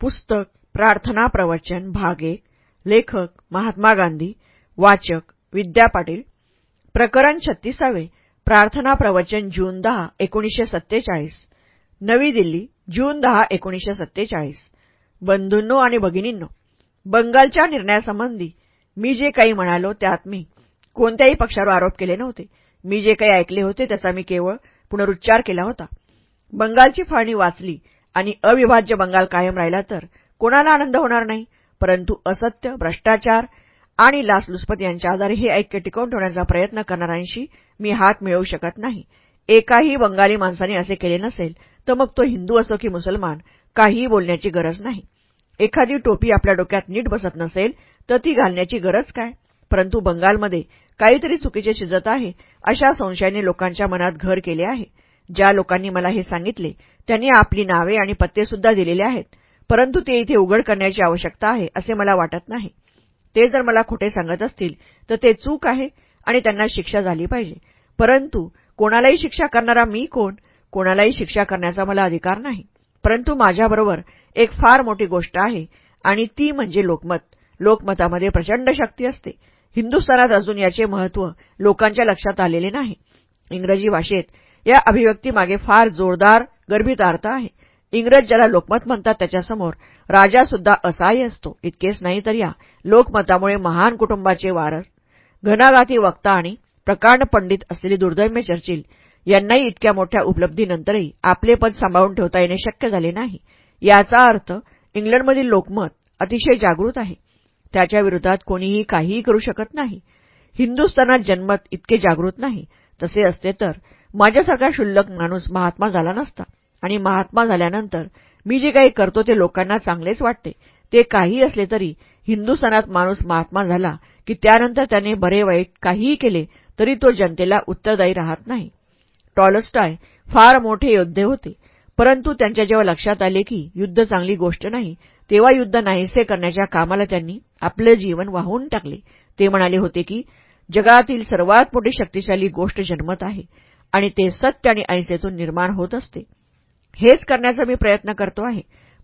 पुस्तक प्रार्थना प्रवचन भाग एक लेखक महात्मा गांधी वाचक विद्या पाटील. प्रकरण छत्तीसावे प्रार्थना प्रवचन जून दहा एकोणीसशे सत्तेचाळीस. नवी दिल्ली जून दहा एकोणीसशे सत्तेचाळीस. बंधूंनो आणि भगिनींनो बंगालच्या निर्णयासंबंधी मी जे काही म्हणालो त्यात मी कोणत्याही पक्षावर आरोप केले नव्हते. मी जे काही ऐकले होते त्याचा मी केवळ पुनरुच्चार केला होता. बंगालची फाळणी वाचली आणि अविभाज्य बंगाल कायम राहिला तर कोणाला आनंद होणार नाही? परंतु असत्य भ्रष्टाचार आणि लाचलुचपत यांच्या आधारे हे ऐक्य टिकवून ठेवण्याचा प्रयत्न करणाऱ्यांशी मी हात मिळवू शकत नाही. एकाही बंगाली माणसाने असे केले नसेल तर मग तो हिंदू असो की मुसलमान काहीही बोलण्याची गरज नाही. एखादी टोपी आपल्या डोक्यात नीट बसत नसेल तर ती घालण्याची गरज काय? परंतु बंगालमध्ये काहीतरी चुकीचे शिजत आहे अशा संशयाने लोकांच्या मनात घर केले आहे. ज्या लोकांनी मला हे सांगितले त्यांनी आपली नावे आणि पत्तेसुद्धा दिलेले आहेत. परंतु ते इथे उघड करण्याची आवश्यकता आहे असे मला वाटत नाही. ते जर मला खोटे सांगत असतील तर ते चूक आहे आणि त्यांना शिक्षा झाली पाहिजे. परंतु कोणालाही शिक्षा करणारा मी कोण? कोणालाही शिक्षा करण्याचा मला अधिकार नाही. परंतु माझ्याबरोबर एक फार मोठी गोष्ट आहे आणि ती म्हणजे लोकमत. लोकमतामध्ये प्रचंड शक्ती असते. हिंदुस्थानात अजून याचे महत्त्व लोकांच्या लक्षात आलेले नाही. इंग्रजी भाषेत या अभिव्यक्तीमागे फार जोरदार गर्भित अर्थ आहे. इंग्रज ज्याला लोकमत म्हणतात त्याच्यासमोर राजासुद्धा असाही असतो. इतकेच नाही तर या लोकमतामुळे महान कुटुंबाचे वारस घनाघाती वक्ता आणि प्रकांड पंडित असलेले दुर्दैम्य चर्चिल यांनाही इतक्या मोठ्या उपलब्धीनंतरही आपले पद सांभाळून ठेवता येणे शक्य झाले नाही. याचा अर्थ इंग्लंडमधील लोकमत अतिशय जागृत आहे. त्याच्या विरोधात कोणीही काहीही करू शकत नाही. हिंदुस्थानात जन्मत इतके जागृत नाही. तसे असते तर माझ्यासारखा शुल्लक माणूस महात्मा झाला नसता. आणि महात्मा झाल्यानंतर मी जे काही करतो ते लोकांना चांगलेच वाटते. ते काही असले तरी हिंदुस्थानात माणूस महात्मा झाला की त्यानंतर त्याने बरे वाईट काहीही केले तरी तो जनतेला उत्तरदायी राहत नाही. टॉलस्टॉय फार मोठे योद्धे होते. परंतु त्यांच्या जेव्हा लक्षात आले की युद्ध चांगली गोष्ट नाही तेव्हा युद्ध नाहीसे करण्याच्या कामाला त्यांनी आपले जीवन वाहून टाकले. ते म्हणाले होते की जगातील सर्वात मोठी शक्तिशाली गोष्ट जन्मत आहे. आणि ते सत्य आणि अहिंसेतून निर्माण होत असते. हेच करण्याचा मी प्रयत्न करतो आहे.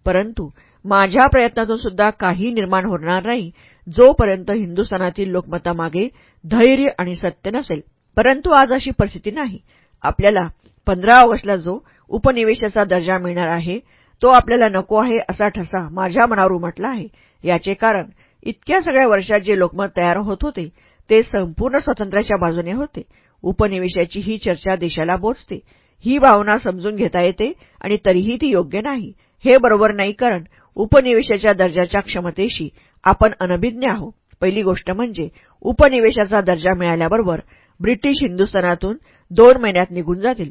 परंतु माझ्या प्रयत्नातून सुद्धा काही निर्माण होणार नाही जोपर्यंत हिंदुस्थानातील लोकमतामागे धैर्य आणि सत्य नसेल. परंतु आज अशी परिस्थिती नाही. आपल्याला पंधरा ऑगस्टला जो उपनिवेशाचा दर्जा मिळणार आहे तो आपल्याला नको आहे असा ठसा माझ्या मनावर उमटला आहे. याचे कारण इतक्या सगळ्या वर्षात जे लोकमत तयार होत होते ते संपूर्ण स्वातंत्र्याच्या बाजूने होते. उपनिवेशाची ही चर्चा देशाला बोचते. ही भावना समजून घेता येते आणि तरीही ती योग्य नाही. हे बरोबर नाही कारण उपनिवेशाच्या दर्जाच्या क्षमतेशी आपण अनभिज्ञ आहोत. पहिली गोष्ट म्हणजे उपनिवेशाचा दर्जा मिळाल्याबरोबर ब्रिटिश हिंदुस्थानातून दोन महिन्यात निघून जातील.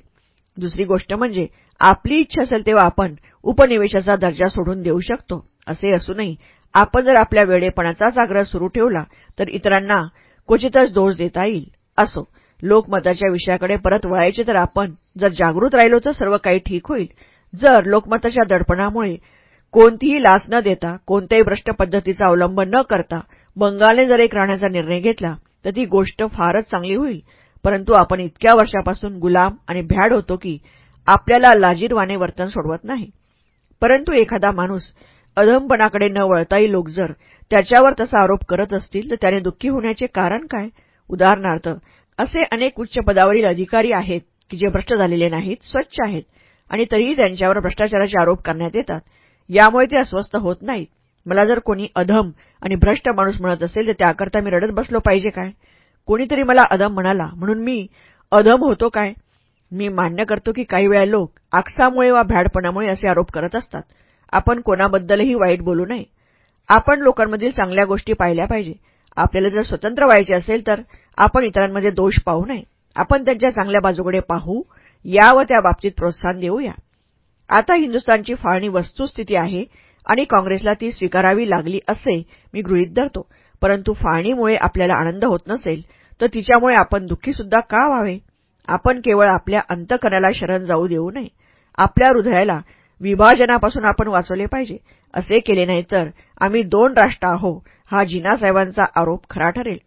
दुसरी गोष्ट म्हणजे आपली इच्छा असेल तेव्हा आपण उपनिवेशाचा दर्जा सोडून देऊ शकतो. असे असूनही आपण जर आपल्या वेडेपणाचाच आग्रह सुरू ठेवला तर इतरांना क्वचितच दोष देता येईल. असो. लोकमताच्या विषयाकडे परत वळायचे तर आपण जर जागृत राहिलो तर सर्व काही ठीक होईल. जर लोकमताच्या दडपणामुळे कोणतीही लाच न देता कोणत्याही भ्रष्ट पद्धतीचा अवलंब न करता बंगालने जर एक राहण्याचा निर्णय घेतला तर ती गोष्ट फारच चांगली होईल. परंतु आपण इतक्या वर्षापासून गुलाम आणि भ्याड होतो की आपल्याला लाजीरवाने वर्तन सोडवत नाही. परंतु एखादा माणूस अधमपणाकडे न वळताही लोक जर त्याच्यावर तसा आरोप करत असतील तर त्याने दुःखी होण्याचे कारण काय? उदाहरणार्थ असे अनेक उच्च पदावरील अधिकारी आहेत की जे भ्रष्ट झालेले नाहीत स्वच्छ आहेत आणि तरीही त्यांच्यावर भ्रष्टाचाराचे आरोप करण्यात येतात. यामुळे ते अस्वस्थ होत नाहीत. मला जर कोणी अधम आणि भ्रष्ट माणूस म्हणत असेल तर त्याकरता मी रडत बसलो पाहिजे काय? कोणीतरी मला अधम म्हणाला म्हणून मी अधम होतो काय? मी मान्य करतो की काही वेळा लोक आकसामुळे वा भ्याडपणामुळे असे आरोप करत असतात. आपण कोणाबद्दलही वाईट बोलू नये. आपण लोकांमधील चांगल्या गोष्टी पाहिल्या पाहिजे. आपल्याला जर स्वतंत्र व्हायचे असेल तर आपण इतरांमध्ये दोष पाहू नये. आपण त्यांच्या चांगल्या बाजूकडे पाहू या व त्या बाबतीत प्रोत्साहन देऊया. आता हिंदुस्थानची फाळणी वस्तुस्थिती आहे आणि काँग्रेसला ती स्वीकारावी लागली असे मी गृहीत धरतो. परंतु फाळणीमुळे आपल्याला आनंद होत नसेल तर तिच्यामुळे आपण दुःखीसुद्धा का व्हावे? आपण केवळ आपल्या अंतकणाला शरण जाऊ देऊ नये. आपल्या हृदयाला विभाजनापासून आपण वाचवले पाहिजे. असे केले नाही तर आम्ही दोन राष्ट्र आहो हा जिनासाहेबांचा आरोप खरा ठरेल.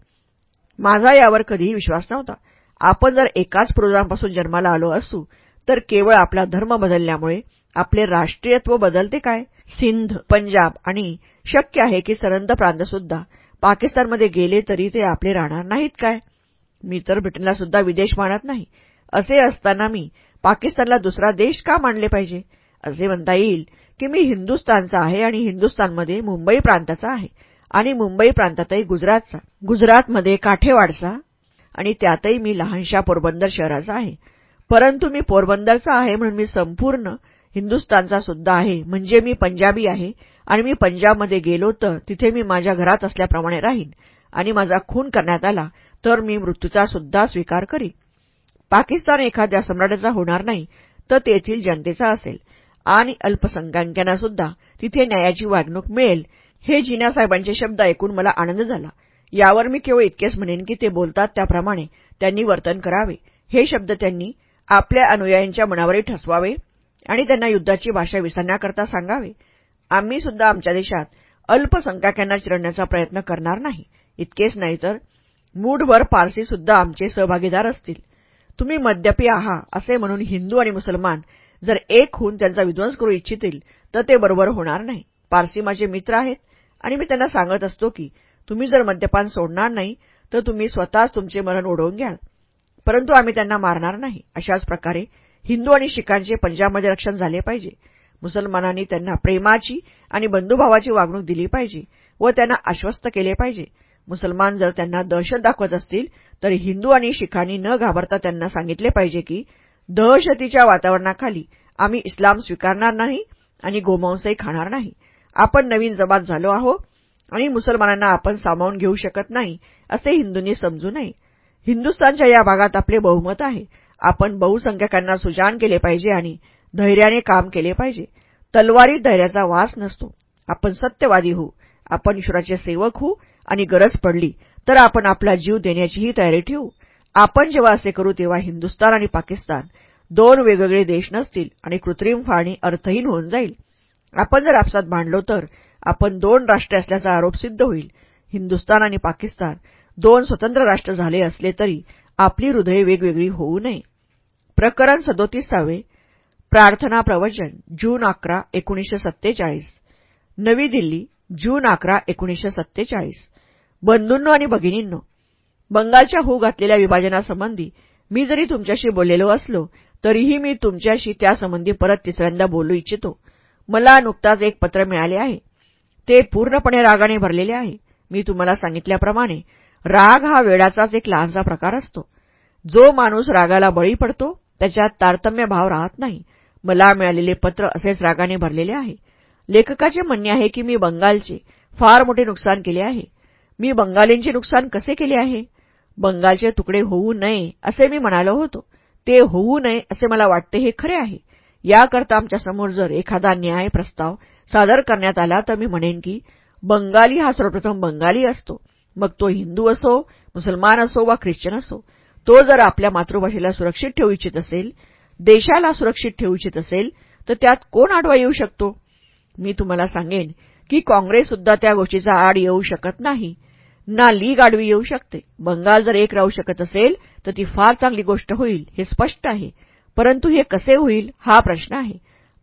माझा यावर कधीही विश्वास नव्हता. आपण जर एकाच पूर्वजांपासून जन्माला आलो असू तर केवळ आपला धर्म बदलल्यामुळे आपले राष्ट्रीयत्व बदलते काय? सिंध पंजाब आणि शक्य आहे की सरंद प्रांतसुद्धा पाकिस्तानमध्ये गेले तरी ते आपले राहणार नाहीत काय? मी तर ब्रिटनला सुद्धा विदेश मानत नाही. असे असताना मी पाकिस्तानला दुसरा देश का मानले पाहिजे? असे म्हणता येईल की मी हिंदुस्तानचा आहे आणि हिंदुस्तानमध्ये मुंबई प्रांताचा आहे. आणि मुंबई प्रांतातही गुजरातचा गुजरातमध्ये काठेवाडचा आणि त्यातही मी लहानशा पोरबंदर शहराचा आहे. परंतु मी पोरबंदरचा आहे म्हणून मी संपूर्ण हिंदुस्तानचा सुद्धा आहे. म्हणजे मी पंजाबी आहे आणि मी पंजाबमध्ये गेलो तर तिथे मी माझ्या घरात असल्याप्रमाणे राहीन आणि माझा खून करण्यात आला तर मी मृत्यूचा सुद्धा स्वीकार करीन. पाकिस्तान एखाद्या सम्राटाचा होणार नाही तर तेथील जनतेचा असेल. आणि अल्पसंख्याकांना सुद्धा तिथे न्यायाची वागणूक मिळेल. हे जिनासाहेबांचे शब्द ऐकून मला आनंद झाला. यावर मी केवळ इतकेच म्हणेन की ते बोलतात त्याप्रमाणे त्यांनी वर्तन करावे. हे शब्द त्यांनी आपल्या अनुयायांच्या मनावरही ठसवावे आणि त्यांना युद्धाची भाषा विसरण्याकरता सांगावे. आम्ही सुद्धा आमच्या देशात अल्पसंख्याकांना चिरडण्याचा प्रयत्न करणार नाही. इतकेच नाही तर मूडवर पारसी सुद्धा आमचे सहभागीदार असतील. तुम्ही मद्यपी आहा असे म्हणून हिंदू आणि मुसलमान जर एक होऊन त्यांचा विध्वंस करू इच्छितील तर ते बरोबर होणार नाही. पारसी माझे मित्र आहेत आणि मी त्यांना सांगत असतो की तुम्ही जर मद्यपान सोडणार नाही तर तुम्ही स्वतःच तुमचे मरण ओढवून घ्याल. परंतु आम्ही त्यांना मारणार नाही. अशाच प्रकारे हिंदू आणि शिखांचे पंजाबमध्ये रक्षण झाले पाहिजे. मुसलमानांनी त्यांना प्रेमाची आणि बंधुभावाची वागणूक दिली पाहिजे व त्यांना आश्वस्त केले पाहिजे. मुसलमान जर त्यांना दहशत दाखवत असतील तर हिंदू आणि शिखांनी न घाबरता त्यांना सांगितले पाहिजे की दहशतीच्या वातावरणाखाली आम्ही इस्लाम स्वीकारणार नाही आणि गोमांसही खाणार नाही. आपण नवीन जमात झालो आहो आणि मुसलमानांना आपण सामावून घेऊ शकत नाही असे हिंदूंनी समजू नये. हिंदुस्थानच्या या भागात आपले बहुमत आहे. आपण बहुसंख्यकांना सुजान केले पाहिजे आणि धैर्याने काम केले पाहिजे. तलवारीत धैर्याचा वास नसतो. आपण सत्यवादी होऊ. आपण ईश्वराचे सेवक होऊ आणि गरज पडली तर आपण आपला जीव देण्याचीही तयारी ठेवू. आपण जेव्हा असे करू तेव्हा हिंदुस्तान आणि पाकिस्तान दोन वेगवेगळे देश नसतील आणि कृत्रिम फाळणी अर्थहीन होऊन जाईल. आपण जर आपसात भांडलो तर आपण दोन राष्ट्रे असल्याचा आरोप सिद्ध होईल. हिंदुस्तान आणि पाकिस्तान दोन स्वतंत्र राष्ट्र झाले असले तरी आपली हृदये वेगवेगळी होऊ नये. प्रकरण सदोतीसावे. प्रार्थना प्रवचन जून अकरा एकोणीसशे सत्तेचाळीस. नवी दिल्ली जून अकरा एकोणीसशे सत्तेचाळीस. बंधूंनो आणि भगिनींनो बंगालच्या होऊ घातलेल्या विभाजनासंबंधी मी जरी तुमच्याशी बोललेलो असलो तरीही मी तुमच्याशी त्यासंबंधी परत तिसऱ्यांदा बोलू इच्छितो. मला नुकताच एक पत्र मिळाले आहे. ते पूर्णपणे रागाने भरलेले आहे. मी तुम्हाला सांगितल्याप्रमाणे राग हा वेळाचाच एक लहानसा प्रकार असतो. जो माणूस रागाला बळी पडतो त्याच्यात तारतम्य भाव राहत नाही. मला मिळालेले पत्र असेच रागाने भरलेले आहे. लेखकाचे म्हणणे आहे की मी बंगालचे फार मोठे नुकसान केले आहे. मी बंगालींचे नुकसान कसे केले आहे? बंगालचे तुकडे होऊ नये असे मी म्हणालो होतो. ते होऊ नये असे मला वाटते हे खरे आहे. याकरता आमच्यासमोर जर एखादा न्याय प्रस्ताव सादर करण्यात आला तर मी म्हणेन की बंगाली हा सर्वप्रथम बंगाली असतो. मग तो हिंदू असो मुसलमान असो वा ख्रिश्चन असो तो जर आपल्या मातृभाषेला सुरक्षित ठेवू इच्छित असेल देशाला सुरक्षित ठेवू इच्छित असेल तर त्यात कोण आडवा येऊ शकतो? मी तुम्हाला सांगेन की काँग्रेससुद्धा त्या गोष्टीचा आड येऊ शकत नाही. ना लीग आडवी येऊ शकते. बंगाल जर एक राहू शकत असेल तर ती फार चांगली गोष्ट होईल हे स्पष्ट आहे. परंतु हे कसे होईल हा प्रश्न आहे.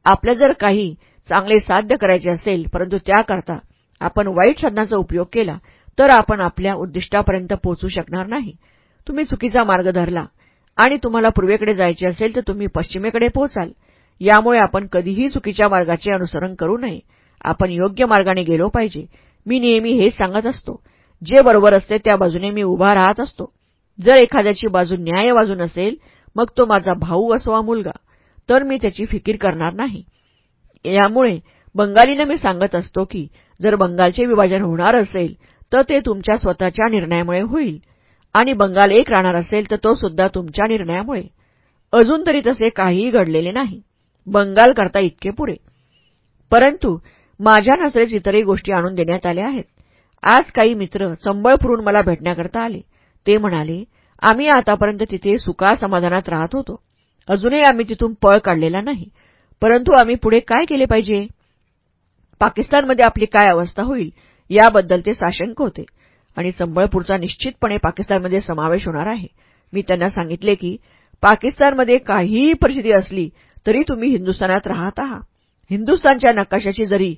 आपल्या जर काही चांगले साध्य करायचे असेल परंतु त्याकरता आपण वाईट साधनाचा उपयोग केला तर आपण आपल्या उद्दिष्टापर्यंत पोहोचू शकणार नाही. तुम्ही चुकीचा मार्ग धरला आणि तुम्हाला पूर्वेकडे जायचे असेल तर तुम्ही पश्चिमेकडे पोहोचाल. यामुळे आपण कधीही चुकीच्या मार्गाचे अनुसरण करू नये. आपण योग्य मार्गाने गेलो पाहिजे. मी नेहमी हेच सांगत असतो. जे बरोबर असते त्या बाजूने मी उभा राहत असतो. जर एखाद्याची बाजू न्याय बाजू नसेल मग तो माझा भाऊ असो वा मुलगा. तर मी त्याची फिकीर करणार नाही. यामुळे बंगालीनं मी सांगत असतो की जर बंगालचे विभाजन होणार असेल तर ते तुमच्या स्वतःच्या निर्णयामुळे होईल. आणि बंगाल एक राहणार असेल तर तो सुद्धा तुमच्या निर्णयामुळे. अजून तरी तसे काहीही घडलेले नाही. बंगाल करता इतके पुरे परंतु माझ्या नजरेत इतरही गोष्टी आणून देण्यात आल्या आहेत. आज काही मित्र संबळपुरून मला भेटण्याकरता आले. ते म्हणाले आम्ही आतापर्यंत तिथे सुखासमाधानात राहत होतो. अजूनही आम्ही तिथून पळ काढलेला नाही. परंतु आम्ही पुढे काय केले पाहिजे? पाकिस्तानमध्ये आपली काय अवस्था होईल? याबद्दल ते साशंक होते. आणि संबळपूरचा निश्चितपणे पाकिस्तानमध्ये समावेश होणार आहे. मी त्यांना सांगितले की पाकिस्तानमध्ये काहीही परिस्थिती असली तरी तुम्ही हिंदुस्थानात राहत आहात. हिंदुस्थानच्या नकाशाची जरी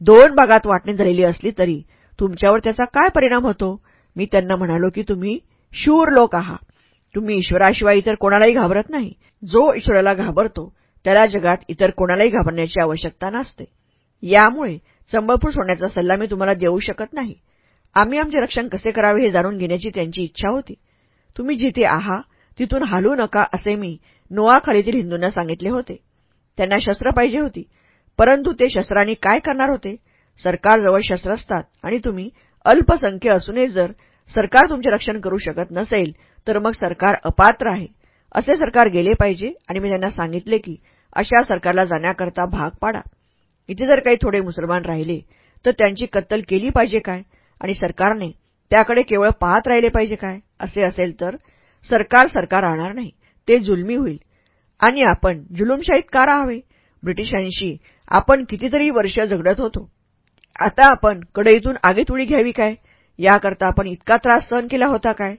दोन भागात वाटणी झालेली असली तरी तुमच्यावर त्याचा काय परिणाम होतो? मी त्यांना म्हणालो की तुम्ही शूर लोक आहात. तुम्ही ईश्वराशिवाय इतर कोणालाही घाबरत नाही. जो ईश्वराला घाबरतो त्याला जगात इतर कोणालाही घाबरण्याची आवश्यकता नसते. यामुळे चंबळपूर सोडण्याचा सल्ला मी तुम्हाला देऊ शकत नाही. आम्ही आमचे रक्षण कसे करावे हे जाणून घेण्याची त्यांची इच्छा होती. तुम्ही जिथे आहात तिथून हालू नका असे मी नोआखालीतील हिंदूंना सांगितले होते. त्यांना शस्त्र पाहिजे होती परंतु ते शस्त्रांनी काय करणार होते? सरकारजवळ शस्त्र असतात आणि तुम्ही अल्पसंख्य असूनही जर सरकार तुमचे रक्षण करू शकत नसेल तर मग सरकार अपात्र आहे. असे सरकार गेले पाहिजे आणि मी त्यांना सांगितले की अशा सरकारला जाण्याकरता भाग पाडा. इथे जर काही थोडे मुसलमान राहिले तर त्यांची कत्तल केली पाहिजे काय? आणि सरकारने त्याकडे केवळ पाहत राहिले पाहिजे काय? असे असेल तर सरकार सरकार राहणार नाही. ते जुलमी होईल. आणि आपण जुलुमशाहीत का राहावे? ब्रिटिशांशी आपण कितीतरी वर्ष झगडत होतो. आता आपण कडईतून आगीत घ्यावी काय? याकरता आपण इतका त्रास सहन केला होता काय?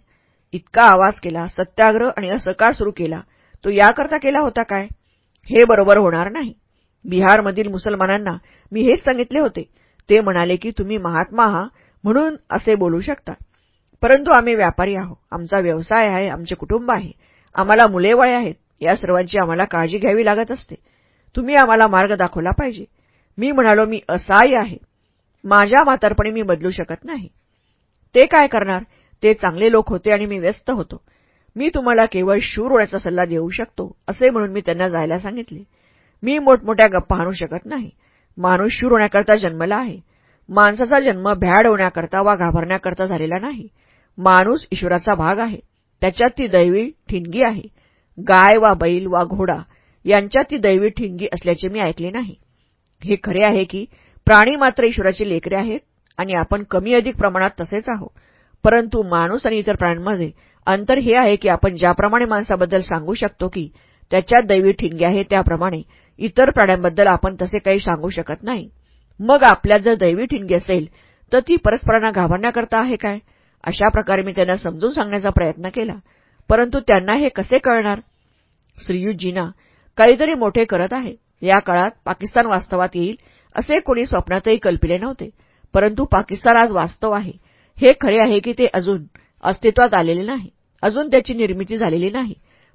इतका आवाज केला सत्याग्रह आणि असकार सुरू केला तो याकरता केला होता काय? हे बरोबर होणार नाही. बिहारमधील मुसलमानांना मी हेच सांगितले होते. ते म्हणाले की तुम्ही महात्मा आहात म्हणून असे बोलू शकता. परंतु आम्ही व्यापारी आहोत. आमचा व्यवसाय आहे आमचे कुटुंब आहे. आम्हाला मुलेवळे आहेत. या सर्वांची आम्हाला काळजी घ्यावी लागत असते. तुम्ही आम्हाला मार्ग दाखवला पाहिजे. मी म्हणालो मी असहाय्य आहे. माझ्या म्हातारपणी मी बदलू शकत नाही. ते काय करणार? ते चांगले लोक होते आणि मी व्यस्त होतो. मी तुम्हाला केवळ शूर होण्याचा सल्ला देऊ शकतो असे म्हणून मी त्यांना जायला सांगितले. मी मोठमोठ्या गप्पा आणू शकत नाही. माणूस शूर होण्याकरता जन्मला आहे. माणसाचा जन्म भ्याड होण्याकरता वा घाबरण्याकरता झालेला नाही. माणूस ईश्वराचा भाग आहे. त्याच्यात ती दैवी ठिणगी आहे. गाय वा बैल वा घोडा यांच्यात ती दैवी ठिणगी असल्याचे मी ऐकले नाही. हे खरे आहे की प्राणी मात्र ईश्वराचे लेकरे आहेत आणि आपण कमी अधिक प्रमाणात तसेच आहोत. परंतु माणूस आणि इतर प्राण्यांमध्ये अंतर हे आहे की आपण ज्याप्रमाणे माणसाबद्दल सांगू शकतो की त्याच्यात दैवी ठिणगी आहे त्याप्रमाणे इतर प्राण्यांबद्दल आपण तसे काही सांगू शकत नाही. मग आपल्यात जर दैवी ठिणगी असेल तर ती परस्परांना घाबरण्याकरता आहे काय? अशा प्रकारे मी त्यांना समजून सांगण्याचा प्रयत्न केला. परंतु त्यांना हे कसे कळणार? श्रीयुतजीना काहीतरी मोठे करत आहे. या काळात पाकिस्तान वास्तवात येईल असे कोणी स्वप्नातही कल्पिले नव्हते. परंतु पाकिस्तान आज वास्तव आहे. हे खरे आहे की ते अजून अस्तित्वात आलेले नाही. अजून त्याची निर्मिती झालेली नाही.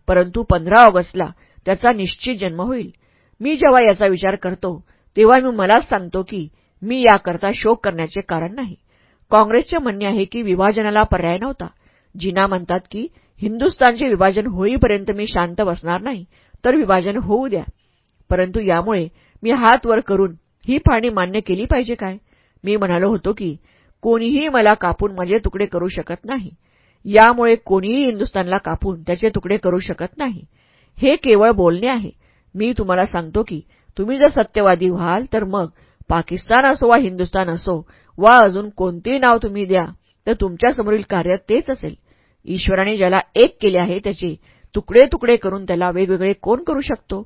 परंतु पंधरा ऑगस्टला त्याचा निश्चित जन्म होईल. मी जेव्हा याचा विचार करतो तेव्हा मी मलाच सांगतो की मी याकरता शोक करण्याचे कारण नाही. काँग्रेसचे म्हणणे आहे की विभाजनाला पर्याय नव्हता. जिना म्हणतात की हिंदुस्थानचे विभाजन होईपर्यंत मी शांत बसणार नाही तर विभाजन होऊ द्या. परंतु यामुळे मी हात वर करून ही फाळणी मान्य केली पाहिजे काय? मी म्हणालो होतो की कोणीही मला कापून माझे तुकडे करू शकत नाही. यामुळे कोणीही हिंदुस्थानला कापून त्याचे तुकडे करू शकत नाही. हे केवळ बोलणे आहे. मी तुम्हाला सांगतो की तुम्ही जर सत्यवादी व्हाल तर मग पाकिस्तान असो वा हिंदुस्थान असो वा अजून कोणतेही नाव तुम्ही द्या तर तुमच्यासमोरील कार्य तेच असेल. ईश्वराने ज्याला एक केले आहे त्याचे तुकडे तुकडे करून त्याला वेगवेगळे कोण करू शकतो?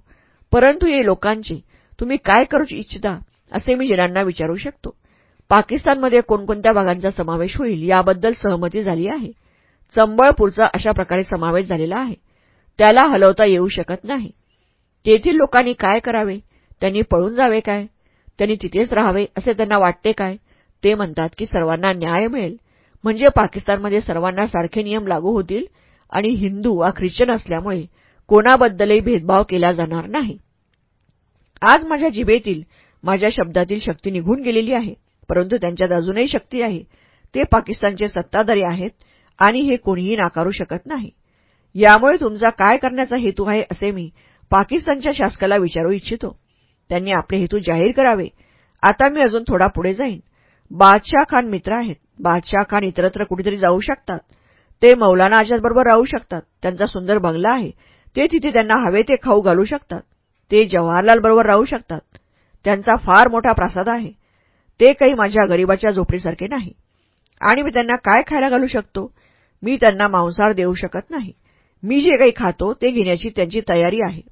परंतु हे लोकांचे तुम्ही काय करू इच्छिता? असे मी जणांना विचारू शकतो. पाकिस्तानमध्ये कोणकोणत्या भागांचा समावेश होईल याबद्दल सहमती झाली आहे. चंबळपूरचा अशा प्रकारे समावेश झालेला आहे. त्याला हलवता येऊ शकत नाही. तेथील लोकांनी काय करावे? त्यांनी पळून जावे काय? त्यांनी तिथेच राहावे असे त्यांना वाटते काय? ते म्हणतात की सर्वांना न्याय मिळेल. म्हणजे पाकिस्तानमध्ये सर्वांना सारखे नियम लागू होतील आणि हिंदू वा ख्रिश्चन असल्यामुळे कोणाबद्दलही भेदभाव केला जाणार नाही. आज माझ्या जिभेतील माझ्या शब्दातील शक्ती निघून गेलेली आहे परंतु त्यांच्यात अजूनही शक्ती आहे. ते पाकिस्तानचे सत्ताधारी आहेत आणि हे कोणीही नाकारू शकत नाही. यामुळे तुमचा काय करण्याचा हेतू आहे असे मी पाकिस्तानच्या शासकाला विचारू इच्छितो. त्यांनी आपले हेतू जाहीर करावे. आता मी अजून थोडा पुढे जाईन. बादशाह खान मित्र आहेत. बादशाह खान इतरत्र कुठेतरी जाऊ शकतात. ते मौलाना आजादबरोबर राहू शकतात. त्यांचा सुंदर बंगला आहे. ते तिथे त्यांना हवे ते खाऊ घालू शकतात. ते जवाहरलाल बरोबर राहू शकतात. त्यांचा फार मोठा प्रासाद आहे. ते काही माझ्या गरीबाच्या झोपडीसारखे नाही. आणि मी त्यांना काय खायला घालू शकतो? मी त्यांना मांसाहार देऊ शकत नाही. मी जे काही खातो ते घेण्याची त्यांची तयारी आहे.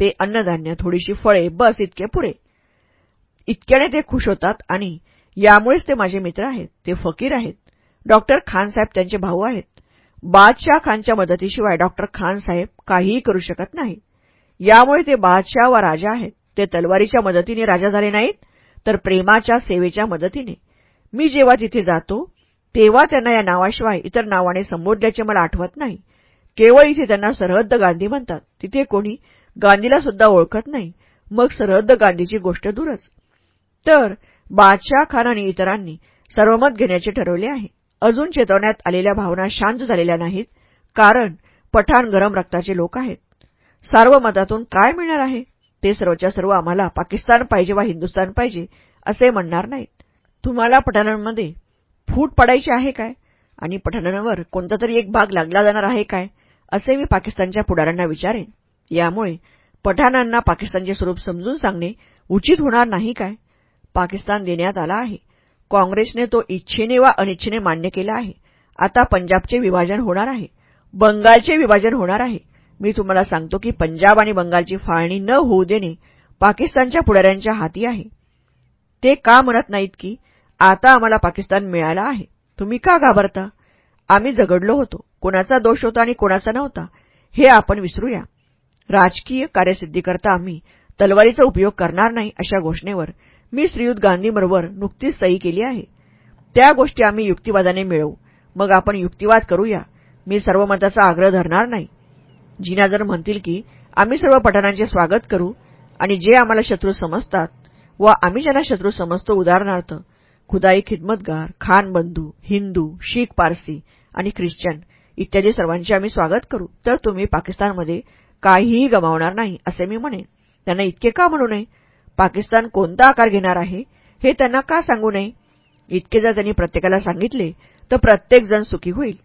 ते अन्नधान्य थोडीशी फळे बस इतके पुढे. इतक्याने ते खुश होतात आणि यामुळेच ते माझे मित्र आहेत. ते फकीर आहेत. डॉक्टर खानसाहेब त्यांचे भाऊ आहेत. बादशाह खानच्या मदतीशिवाय डॉक्टर खानसाहेब काहीही करू शकत नाही. यामुळे ते बादशाह वा राजा आहेत. ते तलवारीच्या मदतीने राजा झाले नाहीत तर प्रेमाच्या सेवेच्या मदतीने. मी जेव्हा तिथे जातो तेव्हा त्यांना या नावाशिवाय इतर नावाने संबोधल्याचे मला आठवत नाही. केवळ इथे त्यांना सरहद्द गांधी म्हणतात. तिथे कोणी गांधीला सुद्धा ओळखत नाही. मग सरहद्द गांधीची गोष्ट दूरच. तर बादशाह खान आणि इतरांनी सर्वमत घेण्याचे ठरवले आहे. अजून चेतवण्यात आलेल्या भावना शांत झालेल्या नाहीत कारण पठाण गरम रक्ताचे लोक आहेत. सार्वमतातून काय मिळणार आहे? ते सर्वच्या सर्व आम्हाला पाकिस्तान पाहिजे वा हिंदुस्थान पाहिजे असे म्हणणार नाहीत. तुम्हाला पठाणांमध्ये फूट पडायची आहे काय? आणि पठाणांवर कोणता तरी एक भाग लागला जाणार आहे काय? असे मी पाकिस्तानच्या पुढाऱ्यांना विचारेन. यामुळे पठाणांना पाकिस्तानचे स्वरूप समजून सांगणे उचित होणार नाही काय? पाकिस्तान देण्यात आला आहे. काँग्रेसने तो इच्छेने वा अनिच्छेने मान्य केला आहे. आता पंजाबचे विभाजन होणार आहे. बंगालचे विभाजन होणार आहे. मी तुम्हाला सांगतो की पंजाब आणि बंगालची फाळणी न होऊ देणे पाकिस्तानच्या पुढाऱ्यांच्या हाती आहे. ते का म्हणत नाहीत की आता आम्हाला पाकिस्तान मिळाला आहे? तुम्ही का घाबरता? आम्ही झगडलो होतो. कोणाचा दोष होता आणि कोणाचा नव्हता हे आपण विसरूया. राजकीय कार्यसिद्धीकरता आम्ही तलवारीचा उपयोग करणार नाही अशा घोषणेवर मी श्रीयुत गांधीबरोबर नुकतीच सही केली आहे. त्या गोष्टी आम्ही युक्तिवादाने मिळवू. मग आपण युक्तिवाद करूया. मी सर्वमताचा आग्रह धरणार नाही. जिना जर म्हणतील की आम्ही सर्व पठाणांचे स्वागत करू आणि जे आम्हाला शत्रू समजतात व आम्ही ज्यांना शत्रू समजतो उदाहरणार्थ खुदाई खिदमतगार खान बंधू हिंदू शीख पारसी आणि ख्रिश्चन इत्यादी सर्वांचे आम्ही स्वागत करू. तर तुम्ही पाकिस्तानमध्ये काहीही गमावणार नाही असे मी म्हणेन. त्यांना इतके का म्हणू नये? पाकिस्तान कोणता आकार घेणार आहे? हे त्यांना का सांगू नये? इतके जर त्यांनी प्रत्येकाला सांगितले तर प्रत्येकजण सुखी होईल.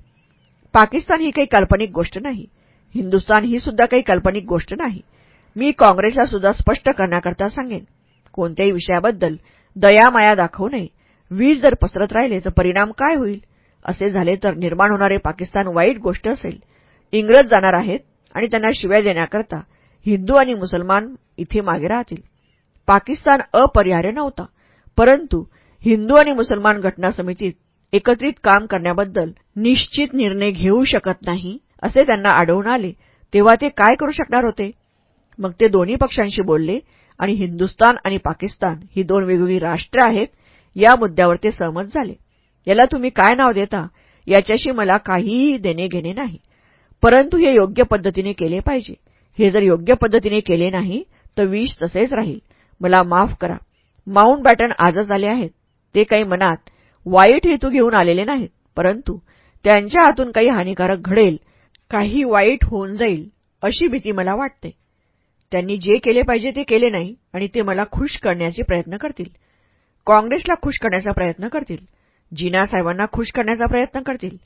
पाकिस्तान ही काही काल्पनिक गोष्ट नाही. हिंदुस्तान ही सुद्धा काही काल्पनिक गोष्ट नाही. मी काँग्रेसला सुद्धा स्पष्ट करण्याकरता सांगेन कोणत्याही विषयाबद्दल दयामाया दाखवू नये. वीज जर पसरत राहिले तर परिणाम काय होईल? असे झाले तर निर्माण होणारे पाकिस्तान वाईट गोष्ट असेल. इंग्रज जाणार आहेत आणि त्यांना शिव्या देण्याकरता हिंदू आणि मुसलमान इथे मागे राहतील. पाकिस्तान अपरिहार्य नव्हता परंतु हिंदू आणि मुसलमान घटना समितीत एकत्रित काम करण्याबद्दल निश्चित निर्णय घेऊ शकत नाही. असे त्यांना आढळून आले. तेव्हा ते काय करू शकणार होते? मग ते दोन्ही पक्षांशी बोलले आणि हिंदुस्तान आणि पाकिस्तान ही दोन वेगवेगळी राष्ट्र आहेत या मुद्द्यावर ते सहमत झाले. याला तुम्ही काय नाव देता? याच्याशी मला काहीही देणे घेणे नाही. परंतु हे योग्य पद्धतीने केले पाहिजे. हे जर योग्य पद्धतीने केले नाही तर विष तसेच राहील. मला माफ करा. माउंट बॅटन आजच आले आहेत. ते काही मनात वाईट हेतू घेऊन आलेले नाहीत. परंतु त्यांच्या हातून काही हानिकारक घडेल काही वाईट होऊन जाईल अशी भीती मला वाटते. त्यांनी जे केले पाहिजे ते केले नाही आणि ते मला खुश करण्याचे प्रयत्न करतील. काँग्रेसला खुश करण्याचा प्रयत्न करतील. जिना साहेबांना खुश करण्याचा प्रयत्न करतील.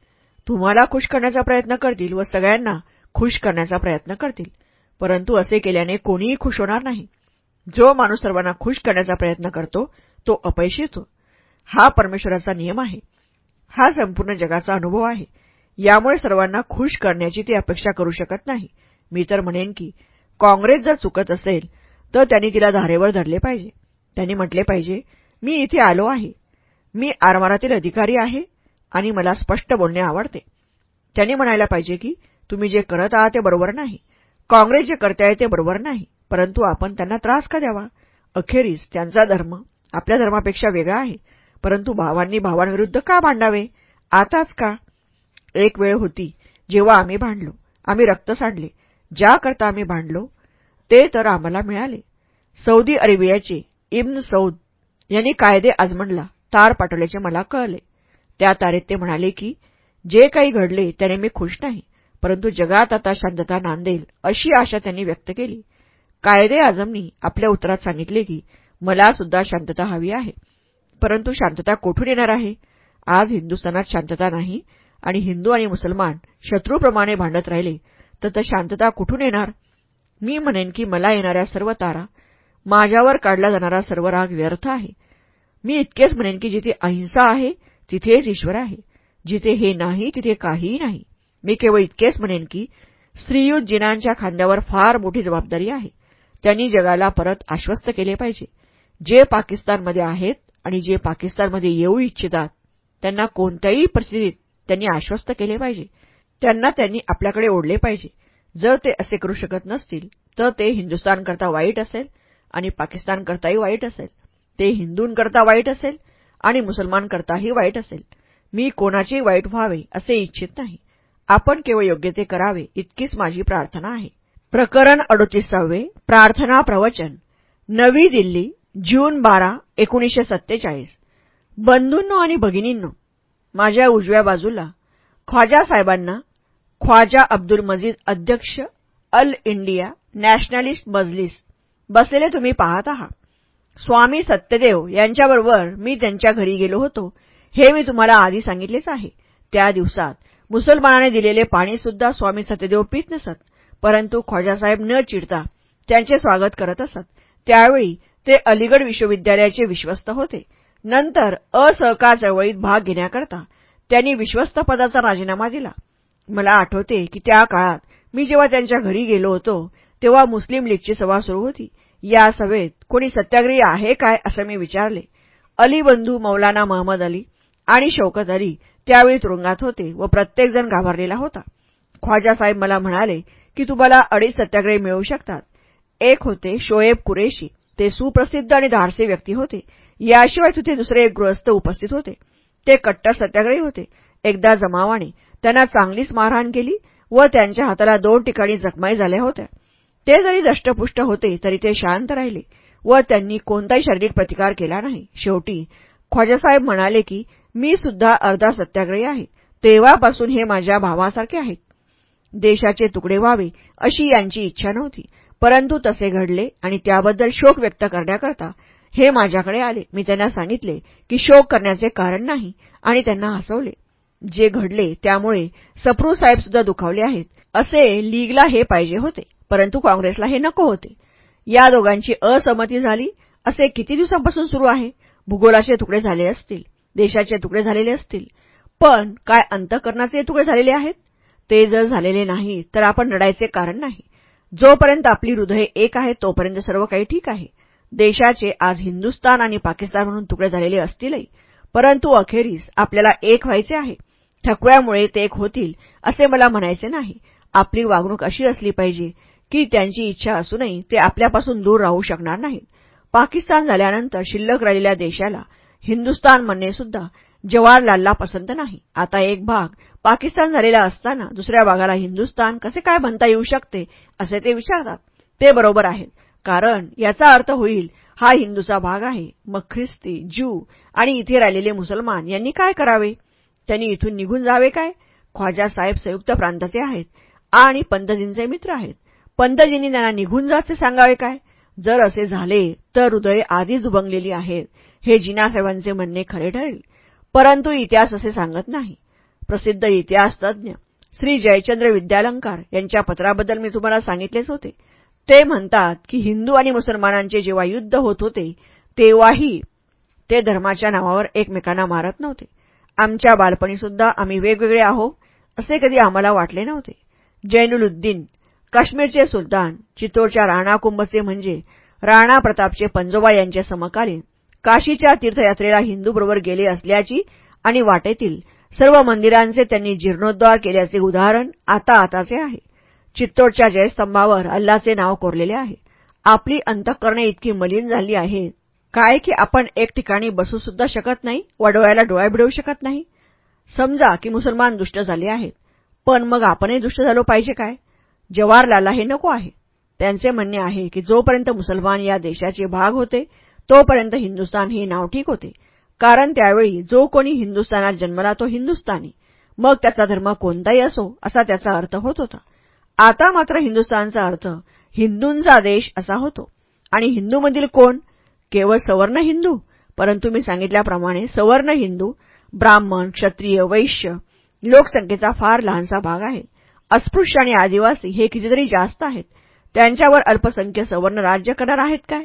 तुम्हाला खुश करण्याचा प्रयत्न करतील व सगळ्यांना खुश करण्याचा प्रयत्न करतील. परंतु असे केल्याने कोणीही खुश होणार नाही. जो माणूस सर्वांना खुश करण्याचा प्रयत्न करतो तो अपयशी येतो. हा परमेश्वराचा नियम आहे. हा संपूर्ण जगाचा अनुभव आहे. यामुळे सर्वांना खुश करण्याची ती अपेक्षा करू शकत नाही. मी तर म्हणेन की काँग्रेस जर चुकत असेल तर त्यांनी तिला धारेवर धरले पाहिजे. त्यांनी म्हटले पाहिजे मी इथे आलो आहे. मी आरमारातील अधिकारी आहे आणि मला स्पष्ट बोलणे आवडते. त्यांनी म्हणायला पाहिजे की तुम्ही जे करत आहात ते बरोबर नाही. काँग्रेस जे करते आहे ते बरोबर नाही. परंतु आपण त्यांना त्रास का द्यावा? अखेरीस त्यांचा धर्म आपल्या धर्मापेक्षा वेगळा आहे. परंतु भावांनी भावांविरुद्ध का भांडावे? आताच का? एक वेळ होती जेव्हा आम्ही भांडलो. आम्ही रक्त सांडले. ज्याकरता आम्ही भांडलो ते तर आम्हाला मिळाले. सौदी अरेबियाचे इब्न सौद यांनी कायदे आजमनला तार पाठवल्याचे मला कळले. त्या तारेत ते म्हणाले की जे काही घडले त्याने मी खुश नाही परंतु जगात आता शांतता नांदेल अशी आशा त्यांनी व्यक्त केली. कायदे आजमनी आपल्या उत्तरात सांगितले की मला सुद्धा शांतता हवी आहे. परंतु शांतता कोठून येणार आहे? आज हिंदुस्थानात शांतता नाही आणि हिंदू आणि मुसलमान शत्रूप्रमाणे भांडत राहिले तर तर शांतता कुठून येणार? मी म्हणेन की मला येणाऱ्या सर्व तारा माझ्यावर काढला जाणारा सर्व राग व्यर्थ आहे. मी इतकेच म्हणेन की जिथे अहिंसा आहे तिथेच ईश्वर आहे. जिथे हे नाही तिथे काहीही नाही. मी केवळ इतकेच म्हणेन की स्त्रीयुत जिनांच्या खांद्यावर फार मोठी जबाबदारी आहे. त्यांनी जगाला परत आश्वस्त केले पाहिजे. जे पाकिस्तानमध्ये आहेत आणि जे पाकिस्तानमध्ये येऊ इच्छितात त्यांना कोणत्याही परिस्थितीत त्यांनी आश्वस्त केले पाहिजे. त्यांना त्यांनी आपल्याकडे ओढले पाहिजे. जर ते असे करू शकत नसतील तर ते हिंदुस्थानकरता वाईट असेल आणि पाकिस्तानकरताही वाईट असेल. ते हिंदूंकरता वाईट असेल आणि मुसलमानकरताही वाईट असेल. मी कोणाचेही वाईट व्हावे असे इच्छित नाही. आपण केवळ योग्य ते करावे इतकीच माझी प्रार्थना आहे. प्रकरण अडोतीसावे प्रार्थना प्रवचन. नवी दिल्ली जून बारा एकोणीसशे सत्तेचाळीस. बंधूंनो आणि भगिनींनो माझ्या उजव्या बाजूला ख्वाजा साहेबांना ख्वाजा अब्दुल मजीद अध्यक्ष अल इंडिया नॅशनलिस्ट मजलिस बसलेले तुम्ही पाहत आहात. स्वामी सत्यदेव यांच्याबरोबर मी त्यांच्या घरी गेलो होतो. हे मी तुम्हाला आधी सांगितलेच आहे. त्या दिवसात मुसलमानाने दिलेले पाणीसुद्धा स्वामी सत्यदेव पीत नसत परंतु ख्वाजासाहेब न चिडता त्यांचे स्वागत करत असत. त्यावेळी ते अलीगड विश्वविद्यालयाचे विश्वस्त होते. नंतर असहकार चळवळीत भाग घेण्याकरता त्यांनी विश्वस्त पदाचा राजीनामा दिला. मला आठवते की त्या काळात मी जेव्हा त्यांच्या घरी गेलो होतो तेव्हा मुस्लिम लीगची सभा सुरू होती. या सभेत कोणी सत्याग्रही आहे काय असं मी विचारले. अली बंधू मौलाना महम्मद अली आणि शौकत अली त्यावेळी तुरुंगात होते व प्रत्येकजण घाबरलेला होता. ख्वाजा साहेब मला म्हणाले की तुम्हाला अडीच सत्याग्रही मिळू शकतात. एक होते शोएब कुरेशी. ते सुप्रसिद्ध आणि धाडसी व्यक्ती होते. याशिवाय तिथे दुसरे एक गृहस्थ उपस्थित होते. ते कट्टर सत्याग्रही होते. एकदा जमावाने त्यांना चांगलीच मारहाण केली व त्यांच्या हाताला दोन ठिकाणी जखमाई झाल्या होत्या. ते जरी दष्टपुष्ट होते तरी ते शांत राहिले व त्यांनी कोणताही शारीरिक प्रतिकार केला नाही. शेवटी ख्वाजासाहेब म्हणाले की मी सुद्धा अर्धा सत्याग्रही आहे. तेव्हापासून हे माझ्या भावासारखे आहेत. देशाचे तुकडे व्हावे अशी यांची इच्छा नव्हती. परंतु तसे घडले आणि त्याबद्दल शोक व्यक्त करण्याकरता हे माझ्याकडे आले. मी त्यांना सांगितले की शोक करण्याचे कारण नाही. आणि त्यांना हसवले. जे घडले त्यामुळे सप्रू साहेबसुद्धा दुखावले आहेत. असे लीगला हे पाहिजे होते. परंतु काँग्रेसला हे नको होते. या दोघांची असहमती झाली. असे किती दिवसांपासून सुरू आहे? भूगोलाचे तुकडे झाले असतील. देशाचे तुकडे झालेले असतील. पण काय अंतकरणाचे तुकडे झालेले आहेत? ते जर झालेले नाही तर आपण रडायचे कारण नाही. जोपर्यंत आपली हृदय एक आहे तोपर्यंत सर्व काही ठीक आहे. देशाचे आज हिंदुस्तान आणि पाकिस्तान म्हणून तुकडे झालेले असतीलही. परंतु अखेरीस आपल्याला एक व्हायचे आहे. ठकव्यामुळे ते एक होतील असे मला म्हणायचे नाही. आपली वागणूक अशी असली पाहिजे की त्यांची इच्छा असूनही ते आपल्यापासून दूर राहू शकणार नाहीत. पाकिस्तान झाल्यानंतर शिल्लक राहिलेल्या देशाला हिंदुस्तान म्हणणेसुद्धा जवाहरलालला पसंत नाही. आता एक भाग पाकिस्तान झालेला असताना दुसऱ्या भागाला हिंदुस्तान कसे काय म्हणता येऊ शकते असे ते विचारतात. ते बरोबर आहेत. कारण याचा अर्थ होईल हा हिंदूचा भाग आहे. मग ख्रिस्ती ज्यू आणि इथे राहिलेले मुसलमान यांनी काय करावे? त्यांनी इथून निघून जावे काय? ख्वाजा साहेब संयुक्त प्रांताचे आहेत आणि पंतजींचे मित्र आहेत. पंतजींनी त्यांना निघून जाचे सांगावे काय? जर असे झाले तर हृदय आधीच उभंगलेली आहेत. हे जिनासाहेबांचे म्हणणे खरे ठरेल. परंतु इतिहास असे सांगत नाही. प्रसिद्ध इतिहास तज्ज्ञ श्री जयचंद्र विद्यालंकार यांच्या पत्राबद्दल मी तुम्हाला सांगितलेच होते. ते म्हणतात की हिंदू आणि मुसलमानांचे जेव्हा युद्ध होत होते तेव्हाही ते धर्माच्या नावावर एकमेकांना मारत नव्हते. आमच्या बालपणीसुद्धा आम्ही वेगवेगळे आहो असे कधी आम्हाला वाटले नव्हते. जैनुलुद्दीन काश्मीरचे सुलतान चित्तोडच्या राणा कुंभचे म्हणजे राणा प्रतापचे पंजोबा यांचे समकालीन काशीच्या तीर्थयात्रेला हिंदूबरोबर गेले असल्याची आणि वाटेतील सर्व मंदिरांचे त्यांनी जीर्णोद्धार केल्याचे उदाहरण आता आताचे आहे. चित्तोडच्या जयस्तंभावर अल्लाचे नाव कोरलेले आहे. आपली अंतःकरणे इतकी मलिन झाली आहेत काय की आपण एक ठिकाणी बसू सुद्धा शकत नाही वडवायला डोळ्या भिडवू शकत नाही. समजा की मुसलमान दुष्ट झाले आहेत पण मग आपणही दुष्ट झालो पाहिजे काय? जवाहरलालला हे नको आहे. त्यांचे म्हणणे आहे की जोपर्यंत मुसलमान या देशाचे भाग होते तोपर्यंत हिंदुस्तान हे नाव ठीक होते. कारण त्यावेळी जो कोणी हिंदुस्थानात जन्मला तो हिंदुस्थानी. मग त्याचा धर्म कोणताही असो असा त्याचा अर्थ होत होता. आता मात्र हिंदुस्थानचा अर्थ हिंदूंचा देश असा होतो. आणि हिंदूमधील कोण? केवळ सवर्ण हिंदू. परंतु मी सांगितल्याप्रमाणे सवर्ण हिंदू ब्राह्मण क्षत्रिय वैश्य लोकसंख्येचा फार लहानसा भाग आहे. अस्पृश्य आणि आदिवासी हे कितीतरी जास्त आहेत. त्यांच्यावर अल्पसंख्य सवर्ण राज्य करणार आहेत काय?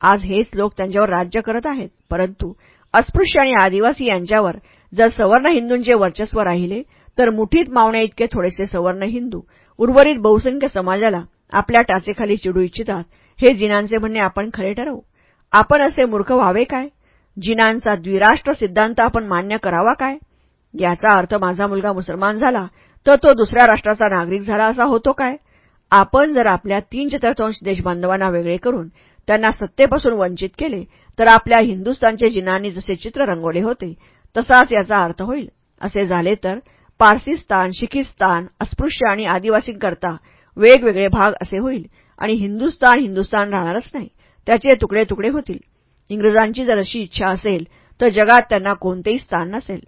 आज हेच लोक त्यांच्यावर राज्य करत आहेत. परंतु अस्पृश्य आणि आदिवासी यांच्यावर जर सवर्ण हिंदूंचे वर्चस्व राहिले तर मुठीत मावण्या इतके थोडेसे सवर्ण हिंदू उर्वरित बहुसंख्य समाजाला आपल्या टाचेखाली चिडू इच्छितात. हे जिनांचे म्हणणे आपण खरे ठरवू. आपण असे मूर्ख व्हावे काय? जिनांचा द्विराष्ट्र सिद्धांत आपण मान्य करावा काय? याचा अर्थ माझा मुलगा मुसलमान झाला तर तो दुसऱ्या राष्ट्राचा नागरिक झाला असा होतो काय? आपण जर आपल्या तीन चतुर्थांश देशबांधवांना वेगळे करून त्यांना सत्तेपासून वंचित केले तर आपल्या हिंदुस्थानचे जिनांनी जसे चित्र रंगवले होते तसाच याचा अर्थ होईल. असे झाले तर पारसीस्तान शिखिस्तान अस्पृश्य आणि आदिवासींकरता वेगवेगळे भाग असे होईल आणि हिंदुस्तान हिंदुस्तान राहणारच नाही. त्याचे तुकडे तुकडे होतील. इंग्रजांची जर अशी इच्छा असेल तर जगात त्यांना कोणतेही स्थान नसेल.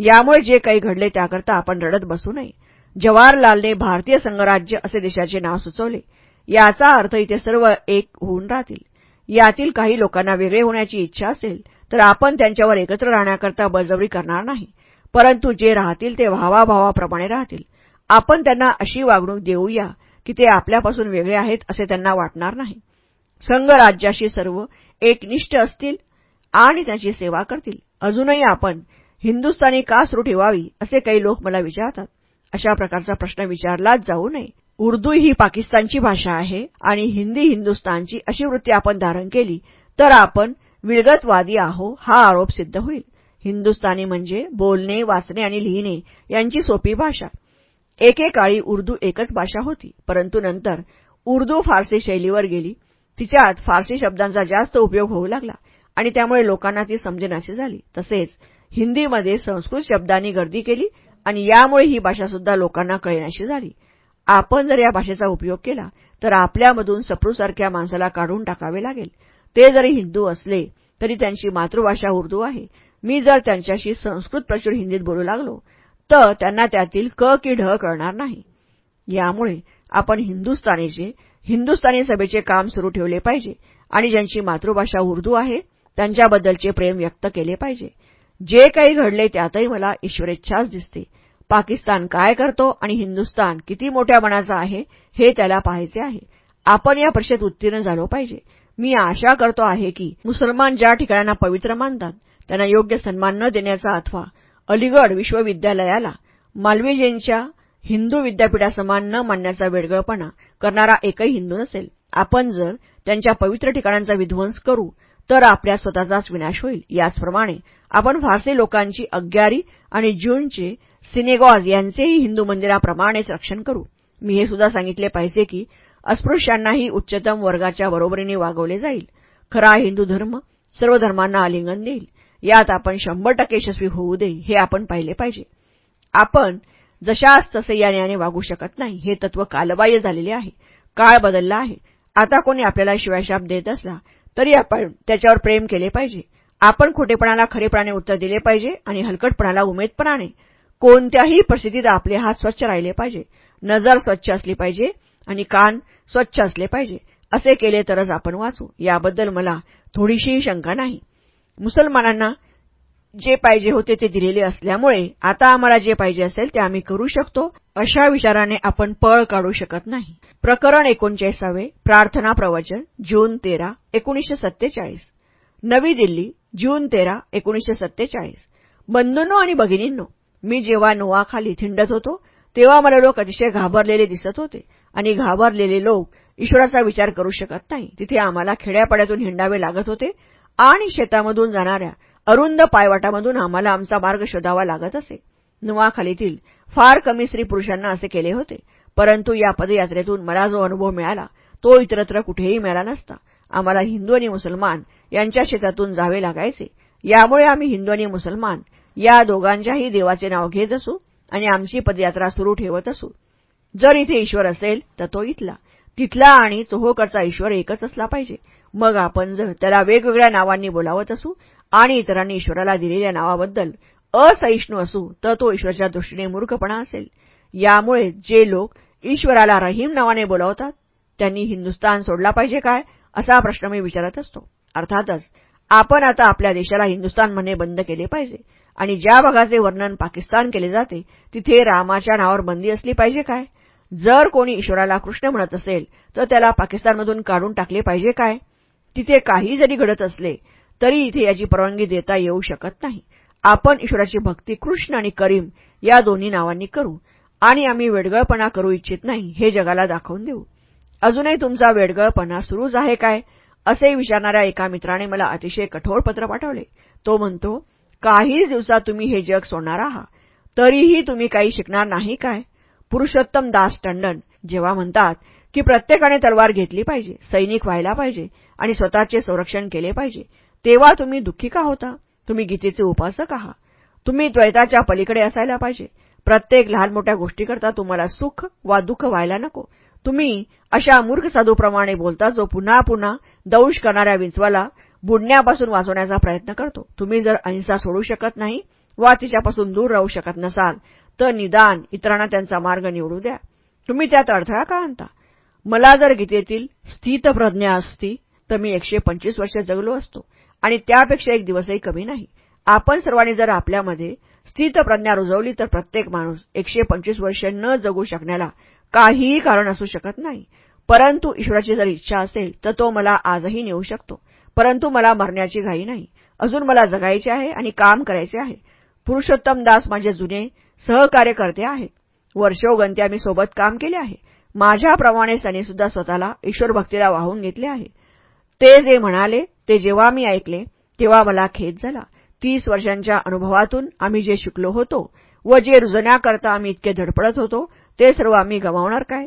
यामुळे जे काही घडले त्याकरता आपण रडत बसू नये. जवाहरलालने भारतीय संघराज्य असे देशाचे नाव सुचवले. याचा अर्थ इथे सर्व एक होऊन राहतील. यातील काही लोकांना वेगळे होण्याची इच्छा असेल तर आपण त्यांच्यावर एकत्र राहण्याकरता बळजबरी करणार नाही. परंतु जे राहतील ते भावाभावाप्रमाणे राहतील. आपण त्यांना अशी वागणूक देऊया की ते आपल्यापासून वेगळे आहेत असे त्यांना वाटणार नाही. संघराज्याशी सर्व एकनिष्ठ असतील आणि त्याची सेवा करतील. अजूनही आपण हिंदुस्थानी का सुरू ठेवावी असे काही लोक मला विचारतात. अशा प्रकारचा प्रश्न विचारलाच जाऊ नये. उर्दू ही पाकिस्तानची भाषा आहे आणि हिंदी हिंदुस्थानची अशी वृत्ती आपण धारण केली तर आपण विळगतवादी आहो हा आरोप सिद्ध होईल. हिंदुस्थानी म्हणजे बोलणे वाचणे आणि लिहिणे यांची सोपी भाषा. एकेकाळी उर्दू एकच भाषा होती परंतु नंतर उर्दू फारसी शैलीवर गेली. तिच्यात फारसी शब्दांचा जास्त उपयोग होऊ लागला आणि त्यामुळे लोकांना ती समजेनाशी झाली. तसेच हिंदीमध्ये संस्कृत शब्दांनी गर्दी केली आणि यामुळे ही भाषासुद्धा लोकांना कळण्याशी झाली. आपण जर या भाषेचा उपयोग केला तर आपल्यामधून सप्रूसारख्या माणसाला काढून टाकावे लागेल. ते जरी हिंदू असले तरी त्यांची मातृभाषा उर्दू आहे. मी जर त्यांच्याशी संस्कृत प्रचूर हिंदीत बोलू लागलो तर त्यांना त्यातील क की ढ कळणार नाही. यामुळे आपण हिंदुस्थानीचे हिंदुस्थानी सभेचे काम सुरू ठेवले पाहिजे आणि ज्यांची मातृभाषा उर्दू आहे त्यांच्याबद्दलचे प्रेम व्यक्त केले पाहिजे. जे काही घडले त्यातही मला ईश्वरेच्छाच दिसते. पाकिस्तान काय करतो आणि हिंदुस्तान किती मोठ्या मनाचा आहे हे त्याला पाहायचे आहे. आपण या परीक्षेत उत्तीर्ण झालो पाहिजे. मी आशा करतो आहे की मुसलमान ज्या ठिकाणांना पवित्र मानतात त्यांना योग्य सन्मान न देण्याचा अथवा अलीगड विश्वविद्यालयाला मालवीजींच्या हिंदू विद्यापीठासमान न मानण्याचा वेडगळपणा करणारा एकही हिंदू नसेल आपण जर त्यांच्या पवित्र ठिकाणांचा विध्वंस करू तर आपल्या स्वतःचाच विनाश होईल. याचप्रमाणे आपण फारसी लोकांची अग्यारी आणि जूनचे सिनेगॉज यांचेही हिंदू मंदिराप्रमाणेच रक्षण करू. मी हे सुद्धा सांगितले पाहिजे की अस्पृश्यांनाही उच्चतम वर्गाच्या बरोबरीने वागवले जाईल. खरा हिंदू धर्म सर्व धर्मांना आलिंगन देईल. यात आपण शंभर टक्के यशस्वी होऊ दे हे आपण पाहिले पाहिजे. आपण जशास तसे या न्यायाने वागू शकत नाही हे तत्व कालबाह्य झालेले आहे. काळ बदलला आहे. आता कोणी आपल्याला शिवायशाप देत असला तरी आपण त्याच्यावर प्रेम केले पाहिजे. आपण खोटेपणाला खरेपणाने उत्तर दिले पाहिजे आणि हलकटपणाला उमेदपणाने. कोणत्याही परिस्थितीत आपले हात स्वच्छ राहिले पाहिजे. नजर स्वच्छ असली पाहिजे आणि कान स्वच्छ असले पाहिजे. असे केले तरच आपण वाचू. याबद्दल मला थोडीशीही शंका नाही. मुसलमानांना जे पाहिजे होते ते दिलेले असल्यामुळे आता आम्हाला जे पाहिजे असेल ते आम्ही करू शकतो अशा विचाराने आपण पळ काढू शकत नाही. प्रकरण एकोणचाळीसावे प्रार्थना प्रवचन जून तेरा एकोणीसशे सत्तेचाळीस. नवी दिल्ली जून तेरा एकोणीसशे सत्तेचाळीस. बंधूंनो आणि भगिनींनो मी जेव्हा नोवाखाली थिंडत होतो तेव्हा मला लोक अतिशय घाबरलेले दिसत होते आणि घाबरलेले लोक ईश्वराचा विचार करू शकत नाही. तिथे आम्हाला खेड्यापाड्यातून हिंडावे लागत होते आणि शेतामधून जाणाऱ्या अरुंद पायवाटामधून आम्हाला आमचा मार्ग शोधावा लागत असे. नुवाखालीतील फार कमी स्त्री पुरुषांना असे केले होते. परंतु या पदयात्रेतून मला जो अनुभव मिळाला तो इतरत्र कुठेही मिळाला नसता. आम्हाला हिंदू आणि मुसलमान यांच्या शेतातून जावे लागायचे. यामुळे आम्ही हिंदू आणि मुसलमान या दोघांच्याही देवाचे नाव घेत असू आणि आमची पदयात्रा सुरू ठेवत असू. जर इथे ईश्वर असेल तर तो इथला. तिथला आणि चोहोकडचा ईश्वर एकच असला पाहिजे. मग आपण जर त्याला वेगवेगळ्या नावांनी बोलावत असू आणि इतरांनी ईश्वराला दिलेल्या नावाबद्दल असहिष्णू असू तर तो ईश्वराच्या दृष्टीने मूर्खपणा असेल. यामुळे जे लोक ईश्वराला रहीम नावाने बोलावतात त्यांनी हिंदुस्तान सोडला पाहिजे काय असा प्रश्न मी विचारत असतो. अर्थातच आपण आता आपल्या देशाला हिंदुस्तान म्हणणे बंद केले पाहिजे आणि ज्या भागाचे वर्णन पाकिस्तान केले जाते तिथे रामाच्या नावावर बंदी असली पाहिजे काय? जर कोणी ईश्वराला कृष्ण म्हणत असेल तर त्याला पाकिस्तानमधून काढून टाकले पाहिजे काय? तिथे काही जरी घडत असले तरी इथे याची परवानगी देता येऊ शकत नाही. आपण ईश्वराची भक्ती कृष्ण आणि करीम या दोन्ही नावांनी करू. आणि आम्ही वेडगळपणा करू इच्छित नाही हे जगाला दाखवून देऊ. अजूनही तुमचा वेडगळपणा सुरूच आहे काय? असे विचारणाऱ्या एका मित्राने मला अतिशय कठोर पत्र पाठवले. तो म्हणतो काही दिवसात तुम्ही हे जग सोडणार आहात. तरीही तुम्ही काही शिकणार नाही काय? पुरुषोत्तम दास टंडन जेव्हा म्हणतात की प्रत्येकाने तलवार घेतली पाहिजे सैनिक व्हायला पाहिजे आणि स्वतःचे संरक्षण केले पाहिजे. तेव्हा तुम्ही दुःखी का होता? तुम्ही गीतेचे उपासक आहात. तुम्ही द्वैताच्या पलीकडे असायला पाहिजे. प्रत्येक लहान मोठ्या गोष्टीकरता तुम्हाला सुख वा दुःख व्हायला नको. तुम्ही अशा मूर्ख साधूप्रमाणे बोलता जो पुन्हा पुन्हा दंश करणाऱ्या विंचवाला बुडण्यापासून वाचवण्याचा प्रयत्न करतो. तुम्ही जर अहिंसा सोडू शकत नाही वा तिच्यापासून दूर राहू शकत नसाल तर निदान इतरांना त्यांचा मार्ग निवडू द्या. तुम्ही त्यात अडथळा का आणता? मला जर गीतेतील स्थितप्रज्ञा असती तर मी एकशे पंचवीस वर्ष जगलो असतो. आणि त्यापेक्षा एक दिवसही कमी नाही. आपण सर्वांनी जर आपल्यामध्ये स्थितप्रज्ञा रुजवली तर प्रत्येक माणूस एकशे पंचवीस वर्ष न जगू शकण्याला काहीही कारण असू शकत नाही. परंतु ईश्वराची जर इच्छा असेल तर तो मला आजही नेऊ शकतो. परंतु मला मरण्याची घाई नाही. अजून मला जगायचे आहे आणि काम करायचे आहे. पुरुषोत्तम दास माझे जुने सहकार्यकर्ते आहेत. वर्षोगंत्या आम्ही सोबत काम केले आहे. माझ्याप्रमाणे त्यांनी सुद्धा स्वतःला ईश्वरभक्तीला वाहून घेतले आहे. ते जे म्हणाले ते जेव्हा मी ऐकले तेव्हा मला खेद झाला. तीस वर्षांच्या अनुभवातून आम्ही जे शिकलो होतो व जे रुजण्याकरता आम्ही इतके धडपडत होतो ते सर्व आम्ही गमावणार काय?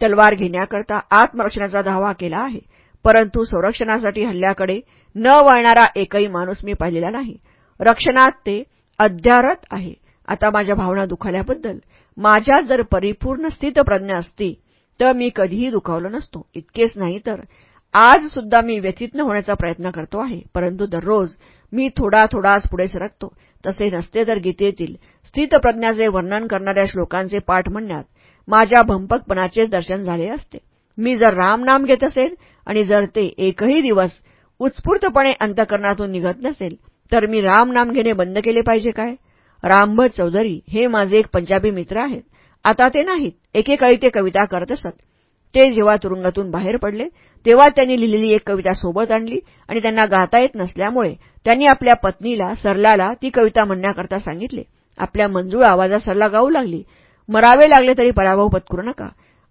तलवार घेण्याकरता आत्मरक्षणाचा धावा केला आहे परंतु संरक्षणासाठी हल्ल्याकडे न वळणारा एकही माणूस मी पाहिलेला नाही. रक्षणात ते अध्यारत आहे. आता माझ्या भावना दुखावल्याबद्दल माझ्या जर परिपूर्ण स्थितप्रज्ञा असती तर मी कधीही दुखावलो नसतो. इतकेच नाही तर आज सुद्धा मी व्यथित न होण्याचा प्रयत्न करतो आहे. परंतु दररोज मी थोडा थोडाच पुढे सरकतो. तसे नसते तर गीतेतील स्थितप्रज्ञाचे वर्णन करणाऱ्या श्लोकांचे पाठ म्हणण्यात माझ्या भंपकपणाचेच दर्शन झाले असते. मी जर रामनाम घेत असेल आणि जर ते एकही दिवस उत्स्फूर्तपणे अंतकरणातून निघत नसेल तर मी रामनाम घेणे बंद केले पाहिजे काय? रामभट चौधरी हे माझे एक पंजाबी मित्र आहेत. आता ते नाहीत. एकेकाळी ते कविता करत असत. ते जेव्हा तुरुंगातून बाहेर पडले तेव्हा त्यांनी लिहिलेली एक कविता सोबत आणली आणि त्यांना गाता येत नसल्यामुळे त्यांनी आपल्या पत्नीला सरलाला ती कविता म्हणण्याकरता सांगितले. आपल्या मंजूळ आवाजात सरला गाऊ लागली. मरावे लागले तरी पराभव पत्करू नका.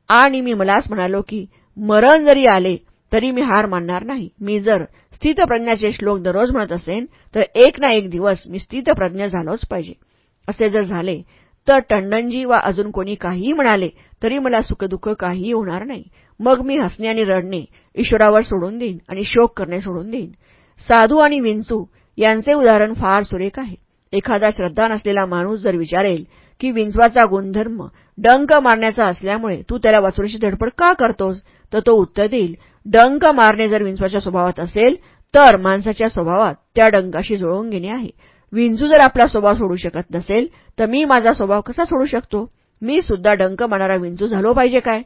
आणि मी मलाच म्हणालो की मरण जरी आले तरी मी हार मानणार नाही. मी जर स्थितप्रज्ञाचे श्लोक दररोज म्हणत असेन तर एक ना एक दिवस मी स्थितप्रज्ञ झालोच पाहिजे. असे जर झाले तर टंडनजी वा अजून कोणी काहीही म्हणाले तरी मला सुखदुःख काहीही होणार नाही. मग मी हसणे आणि रडणे ईश्वरावर सोडून देईन आणि शोक करणे सोडून देईन. साधू आणि विंचू यांचे उदाहरण फार सुरेख आहे. एखादा श्रद्धा नसलेला माणूस जर विचारेल की विंचवाचा गुणधर्म डंक मारण्याचा असल्यामुळे तू त्याला वाचवण्याची धडपड का करतोस तर तो उत्तर देईल डंक मारणे जर विंचवाच्या स्वभावात असेल तर माणसाच्या स्वभावात त्या डंकाशी जुळवून घेणे आहे. विंचू जर आपला स्वभाव सोडू शकत नसेल तर मी माझा स्वभाव कसा सोडू शकतो? मी सुद्धा डंक मारणारा विंचू झालो पाहिजे काय?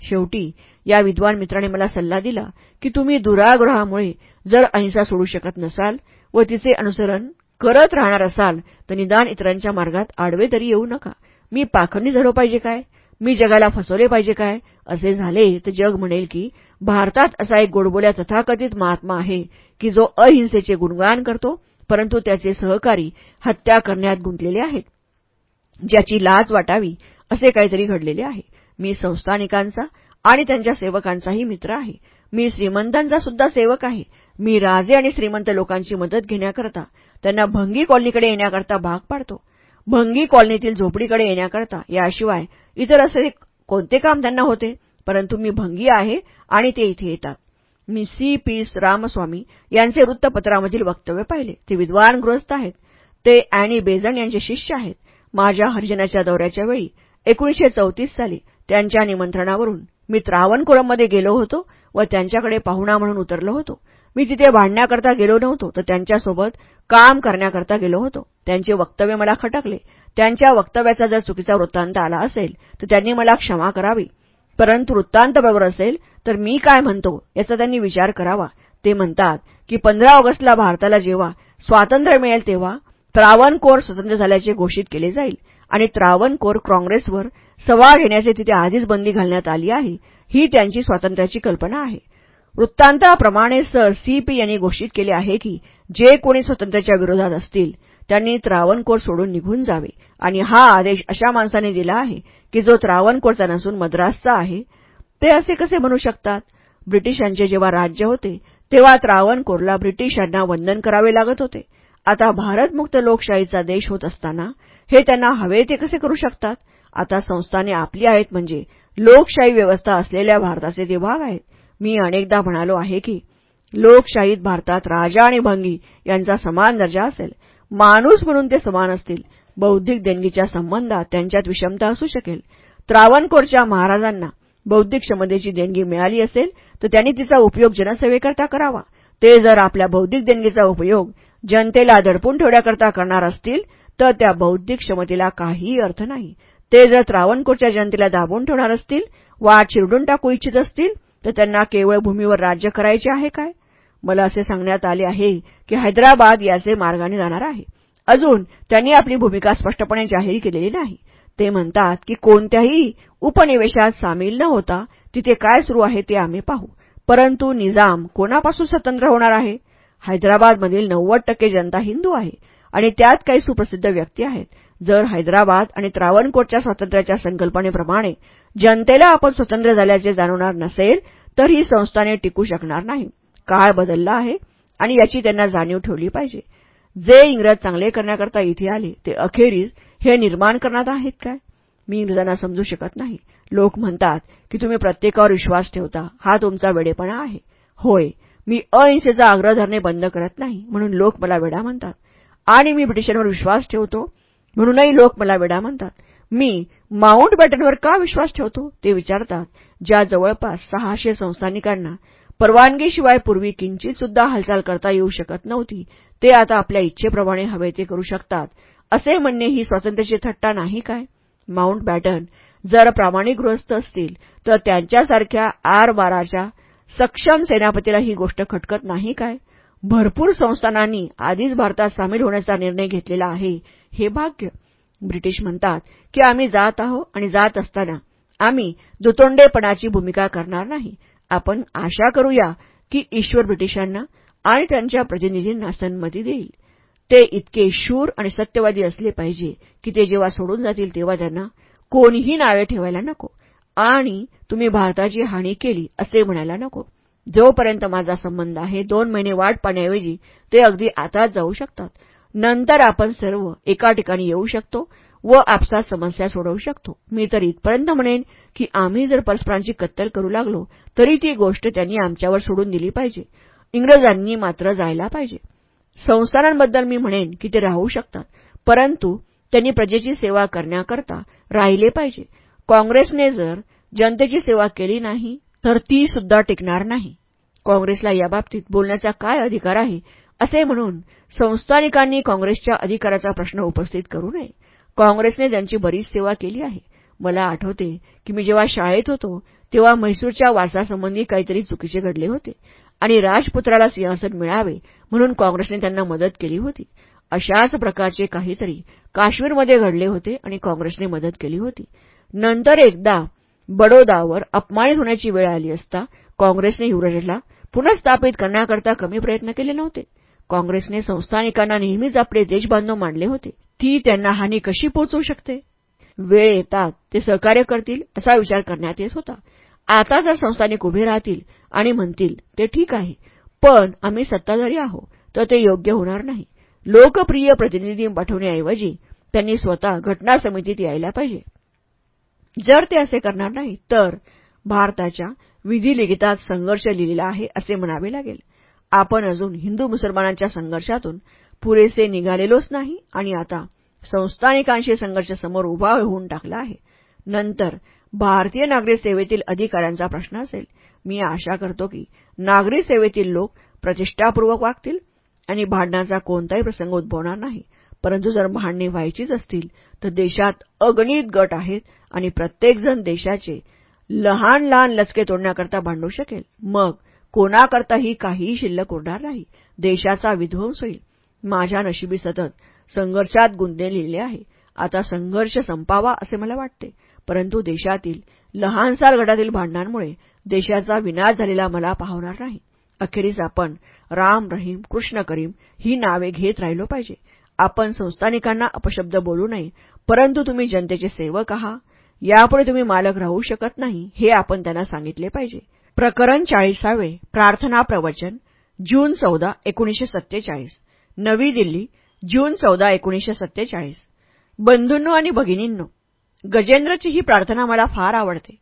शेवटी या विद्वान मित्राने मला सल्ला दिला की तुम्ही दुराग्रहामुळे जर अहिंसा सोडू शकत नसाल व तिचे अनुसरण करत राहणार असाल तर निदान इतरांच्या मार्गात आडवे तरी येऊ नका. मी पाखंडी झालो पाहिजे काय? मी जगाला फसवले पाहिजे काय? असे झाले तर जग म्हणेल की भारतात असा एक गोडबोल्या तथाकथित महात्मा आहे की जो अहिंसेचे गुणगान करतो परंतु त्याचे सहकारी हत्या करण्यात गुंतलेले आहेत. ज्याची लाज वाटावी असे काहीतरी घडलेले आहे. मी संस्थानिकांचा आणि त्यांच्या सेवकांचाही मित्र आहे. मी श्रीमंतांचा सुद्धा सेवक आहे. मी राजे आणि श्रीमंत लोकांची मदत घेण्याकरता त्यांना भंगी कॉलनीकडे येण्याकरता भाग पाडतो. भंगी कॉलनीतील झोपडीकडे येण्याकरता याशिवाय इतर असे कोणते काम त्यांना होते? परंतु मी भंगी आहे आणि ते इथे येतात. मी सी. पीस रामस्वामी यांचे वृत्तपत्रामधील वक्तव्य पाहिले. ते विद्वान गृहस्थ आहेत. ते अॅनी बेझन यांचे शिष्य आहेत. माझ्या हरिजनाच्या दौऱ्याच्या वेळी एकोणीशे चौतीस साली त्यांच्या निमंत्रणावरून मी त्रावणकोरममध्ये गेलो होतो व त्यांच्याकडे पाहुणा म्हणून उतरलो होतो. मी तिथे भांडण्याकरता गेलो नव्हतो तर त्यांच्यासोबत काम करण्याकरता गेलो होतो. त्यांचे वक्तव्य मला खटकले. त्यांच्या वक्तव्याचा जर चुकीचा वृत्तांत आला असेल तर त्यांनी मला क्षमा करावी. परंतु वृत्तांत बरोबर असेल तर मी काय म्हणतो याचा त्यांनी विचार करावा. ते म्हणतात की पंधरा ऑगस्टला भारताला जेव्हा स्वातंत्र्य मिळेल तेव्हा त्रावणकोर स्वतंत्र झाल्याचे घोषित केले जाईल आणि त्रावणकोर काँग्रेसवर सवाळ घेण्याचे तिथे आधीच बंदी घालण्यात आली आहे ही त्यांची स्वातंत्र्याची कल्पना आहे. वृत्तांताप्रमाणे सर सी पी यांनी घोषित केले आहे की जे कोणी स्वातंत्र्याच्या विरोधात असतील त्यांनी त्रावणकोर सोडून निघून जावे. आणि हा आदेश अशा माणसाने दिला आहे की जो त्रावणकोरचा नसून मद्रासचा आहे. ते असे कसे म्हणू शकतात? ब्रिटिशांचे जेव्हा राज्य होते तेव्हा त्रावणकोरला ब्रिटिशांना वंदन करावे लागत होते. आता भारतमुक्त लोकशाहीचा देश होत असताना हे त्यांना हवे ते कसे करू शकतात? आता संस्थाने आपली आहेत म्हणजे लोकशाही व्यवस्था असलेल्या भारताचे ते भाग आहेत. मी अनेकदा म्हणालो आहे की लोकशाहीत भारतात राजा आणि भंगी यांचा समान दर्जा असेल. माणूस म्हणून ते समान असतील. बौद्धिक देणगीच्या संबंधात त्यांच्यात विषमता असू शकेल. त्रावणकोरच्या महाराजांना बौद्धिक क्षमतेची देणगी मिळाली असेल तर त्यांनी तिचा उपयोग जनसेवेकरता करावा. ते जर आपल्या बौद्धिक देणगीचा उपयोग जनतेला दडपून ठेवण्याकरता करणार असतील तर त्या बौद्धिक क्षमतेला काहीही अर्थ नाही. ते जर त्रावणकोरच्या जनतेला दाबून ठेवणार असतील वाट चिरडून टाकू इच्छित असतील तर त्यांना केवळ भूमीवर राज्य करायचे आहे काय? मला असे सांगण्यात आले आहे की हैदराबाद याचे मार्गाने जाणार आहे. अजून त्यांनी आपली भूमिका स्पष्टपणे जाहीर केलेली नाही. ते म्हणतात की कोणत्याही उपनिवेशात सामील न होता तिथे काय सुरू आहे ते आम्ही पाहू. परंतु निजाम कोणापासून स्वतंत्र होणार आहे? हैदराबादमधील नव्वद टक्के जनता हिंदू आहे आणि त्यात काही सुप्रसिद्ध व्यक्ती आहेत. जर हैदराबाद आणि त्रावणकोटच्या स्वातंत्र्याच्या संकल्पनेप्रमाणे जनतेला आपण स्वतंत्र झाल्याचे जाणवणार नसेल तर ही संस्थाने टिकू शकणार नाही. काळ बदलला आहे आणि याची त्यांना जाणीव ठेवली पाहिजे. जे इंग्रज चांगले करण्याकरता इथे आले ते अखेरीस हे निर्माण करण्यात आहेत काय? मी इंग्रजांना समजू शकत नाही. लोक म्हणतात की तुम्ही प्रत्येकावर विश्वास ठेवता हा तुमचा वेडेपणा आहे. होय मी अहिंसेचा आग्रह धरणे बंद करत नाही म्हणून लोक मला वेडा म्हणतात. आणि मी ब्रिटिशांवर विश्वास ठेवतो म्हणूनही लोक मला वेडा म्हणतात. मी माउंट बॅटनवर का विश्वास ठेवतो? ते विचारतात ज्या जवळपास सहाशे संस्थानिकांना परवानगीशिवाय पूर्वी किंचित सुद्धा हालचाल करता येऊ शकत नव्हती. ते आता आपल्या इच्छेप्रमाणे हवे ते करू शकतात. असे म्हणणे ही स्वातंत्र्याची थट्टा नाही काय? माउंट बॅटन जर प्रामाणिक गृहस्थ असतील तर त्यांच्यासारख्या आर बाराच्या सक्षम सेनापतीला ही गोष्ट खटकत नाही काय? भरपूर संस्थानांनी आधीच भारतात सामील होण्याचा निर्णय घेतलेला आहे. हे भाग्य. ब्रिटिश म्हणतात की आम्ही जात आहो आणि जात असताना आम्ही दुतोंडेपणाची भूमिका करणार नाही. आपण आशा करूया की ईश्वर ब्रिटिशांना आणि त्यांच्या प्रतिनिधींना संमती देईल. ते इतके शूर आणि सत्यवादी असले पाहिजे की ते जेव्हा सोडून जातील तेव्हा त्यांना कोणीही नावे ठेवायला नको. आणि तुम्ही भारताची हानी केली असे म्हणायला नको. जोपर्यंत माझा संबंध आहे दोन महिने वाट पाहण्याऐवजी ते अगदी आताच जाऊ शकतात. नंतर आपण सर्व एका ठिकाणी येऊ शकतो व आपसात समस्या सोडवू शकतो. मी तर इथपर्यंत म्हणेन की आम्ही जर परस्परांची कत्तल करू लागलो तरी ती गोष्ट त्यांनी आमच्यावर सोडून दिली पाहिजे. इंग्रजांनी मात्र जायला पाहिजे. संस्थानांबद्दल मी म्हणेन की ते राहू शकतात परंतु त्यांनी प्रजेची सेवा करण्याकरता राहिले पाहिजे. काँग्रेसने जर जनतेची सेवा केली नाही तर ती सुद्धा टिकणार नाही. काँग्रेसला याबाबतीत बोलण्याचा काय अधिकार आहे असे म्हणून संस्थानिकांनी काँग्रेसच्या अधिकाराचा प्रश्न उपस्थित करू नये. काँग्रेसने त्यांची बरीच सेवा केली आहे. मला आठवते की मी जेव्हा शाळेत होतो तेव्हा म्हैसूरच्या वारसासंबंधी काहीतरी चुकीचे घडले होते आणि राजपुत्राला सिंहासन मिळावे म्हणून काँग्रेसने त्यांना मदत केली होती. अशाच प्रकारचे काहीतरी काश्मीरमध्ये घडले होते आणि काँग्रेसने मदत केली होती. नंतर एकदा बडोदावर अपमानित होण्याची वेळ आली असता काँग्रेसने युवराजला पुनर्स्थापित करण्याकरता कमी प्रयत्न केले नव्हते. काँग्रेसने संस्थानिकांना नेहमीच आपले देशबांधव मानले होते. ती त्यांना हानी कशी पोहोचवू शकते? वेळ येतात ते सहकार्य करतील असा विचार करण्यात येत होता. आता जर संस्थानिक उभे राहतील आणि म्हणतील ते ठीक आहे पण आम्ही सत्ताधारी आहोत तर ते योग्य होणार नाही. लोकप्रिय प्रतिनिधी पाठवण्याऐवजी त्यांनी स्वतः घटना समितीत यायला पाहिजे. जर ते असे करणार नाही तर भारताच्या विधिलिखितात संघर्ष लिहिलेला आहे असे म्हणावे लागेल. आपण अजून हिंदू मुसलमानांच्या संघर्षातून पुरेसे निघालेलोच नाही आणि आता संस्थानिकांशी संघर्ष समोर उभा होऊन टाकला आहे. नंतर भारतीय नागरी सेवेतील अधिकाऱ्यांचा प्रश्न असेल. मी आशा करतो की नागरी सेवेतील लोक प्रतिष्ठापूर्वक वागतील आणि भांडणाचा कोणताही प्रसंग उद्भवणार नाही. परंतु जर भांडणे व्हायचीच असतील तर देशात अगणित गट आहेत आणि प्रत्येकजण देशाचे लहान लहान लचके तोडण्याकरता भांडू शकेल. मग कोणाकरताही काहीही शिल्लक उरणार नाही. देशाचा विध्वंस होईल. माझ्या नशिबी सतत संघर्षात गुंतलेले आहे. आता संघर्ष संपावा असे मला वाटते. परंतु देशातील लहानसार गटातील भांडणांमुळे देशाचा विनाश झालेला मला पाहणार नाही. अखेरीस आपण राम रहीम कृष्ण करीम ही नावे घेत राहिलो पाहिजे. आपण संस्थानिकांना अपशब्द बोलू नये परंतु तुम्ही जनतेचे सेवक आहात. यापुढे तुम्ही मालक राहू शकत नाही हे आपण त्यांना सांगितले पाहिजे. प्रकरण चाळीसावे प्रार्थना प्रवचन जून चौदा एकोणीशे सत्तेचाळीस. नवी दिल्ली जून चौदा एकोणीशे सत्तेचाळीस. बंधूंनो आणि भगिनींनो गजेंद्रची ही प्रार्थना मला फार आवडते.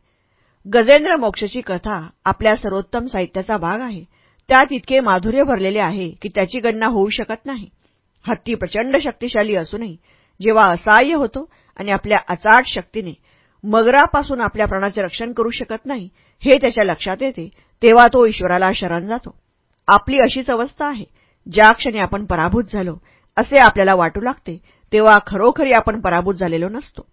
गजेंद्र मोक्षची कथा आपल्या सर्वोत्तम साहित्याचा भाग आहे. त्यात इतके माधुर्य भरलेले आहे की त्याची गणना होऊ शकत नाही. हत्ती प्रचंड शक्तिशाली असूनही जेव्हा असहाय्य होतो आणि आपल्या अचाट शक्तीने मगरापासून आपल्या प्राणाचे रक्षण करू शकत नाही हे त्याच्या लक्षात येते तेव्हा तो ईश्वराला शरण जातो. आपली अशीच अवस्था आहे. ज्या क्षणी आपण पराभूत झालो असे आपल्याला वाटू लागते तेव्हा खरोखरी आपण पराभूत झालेलो नसतो.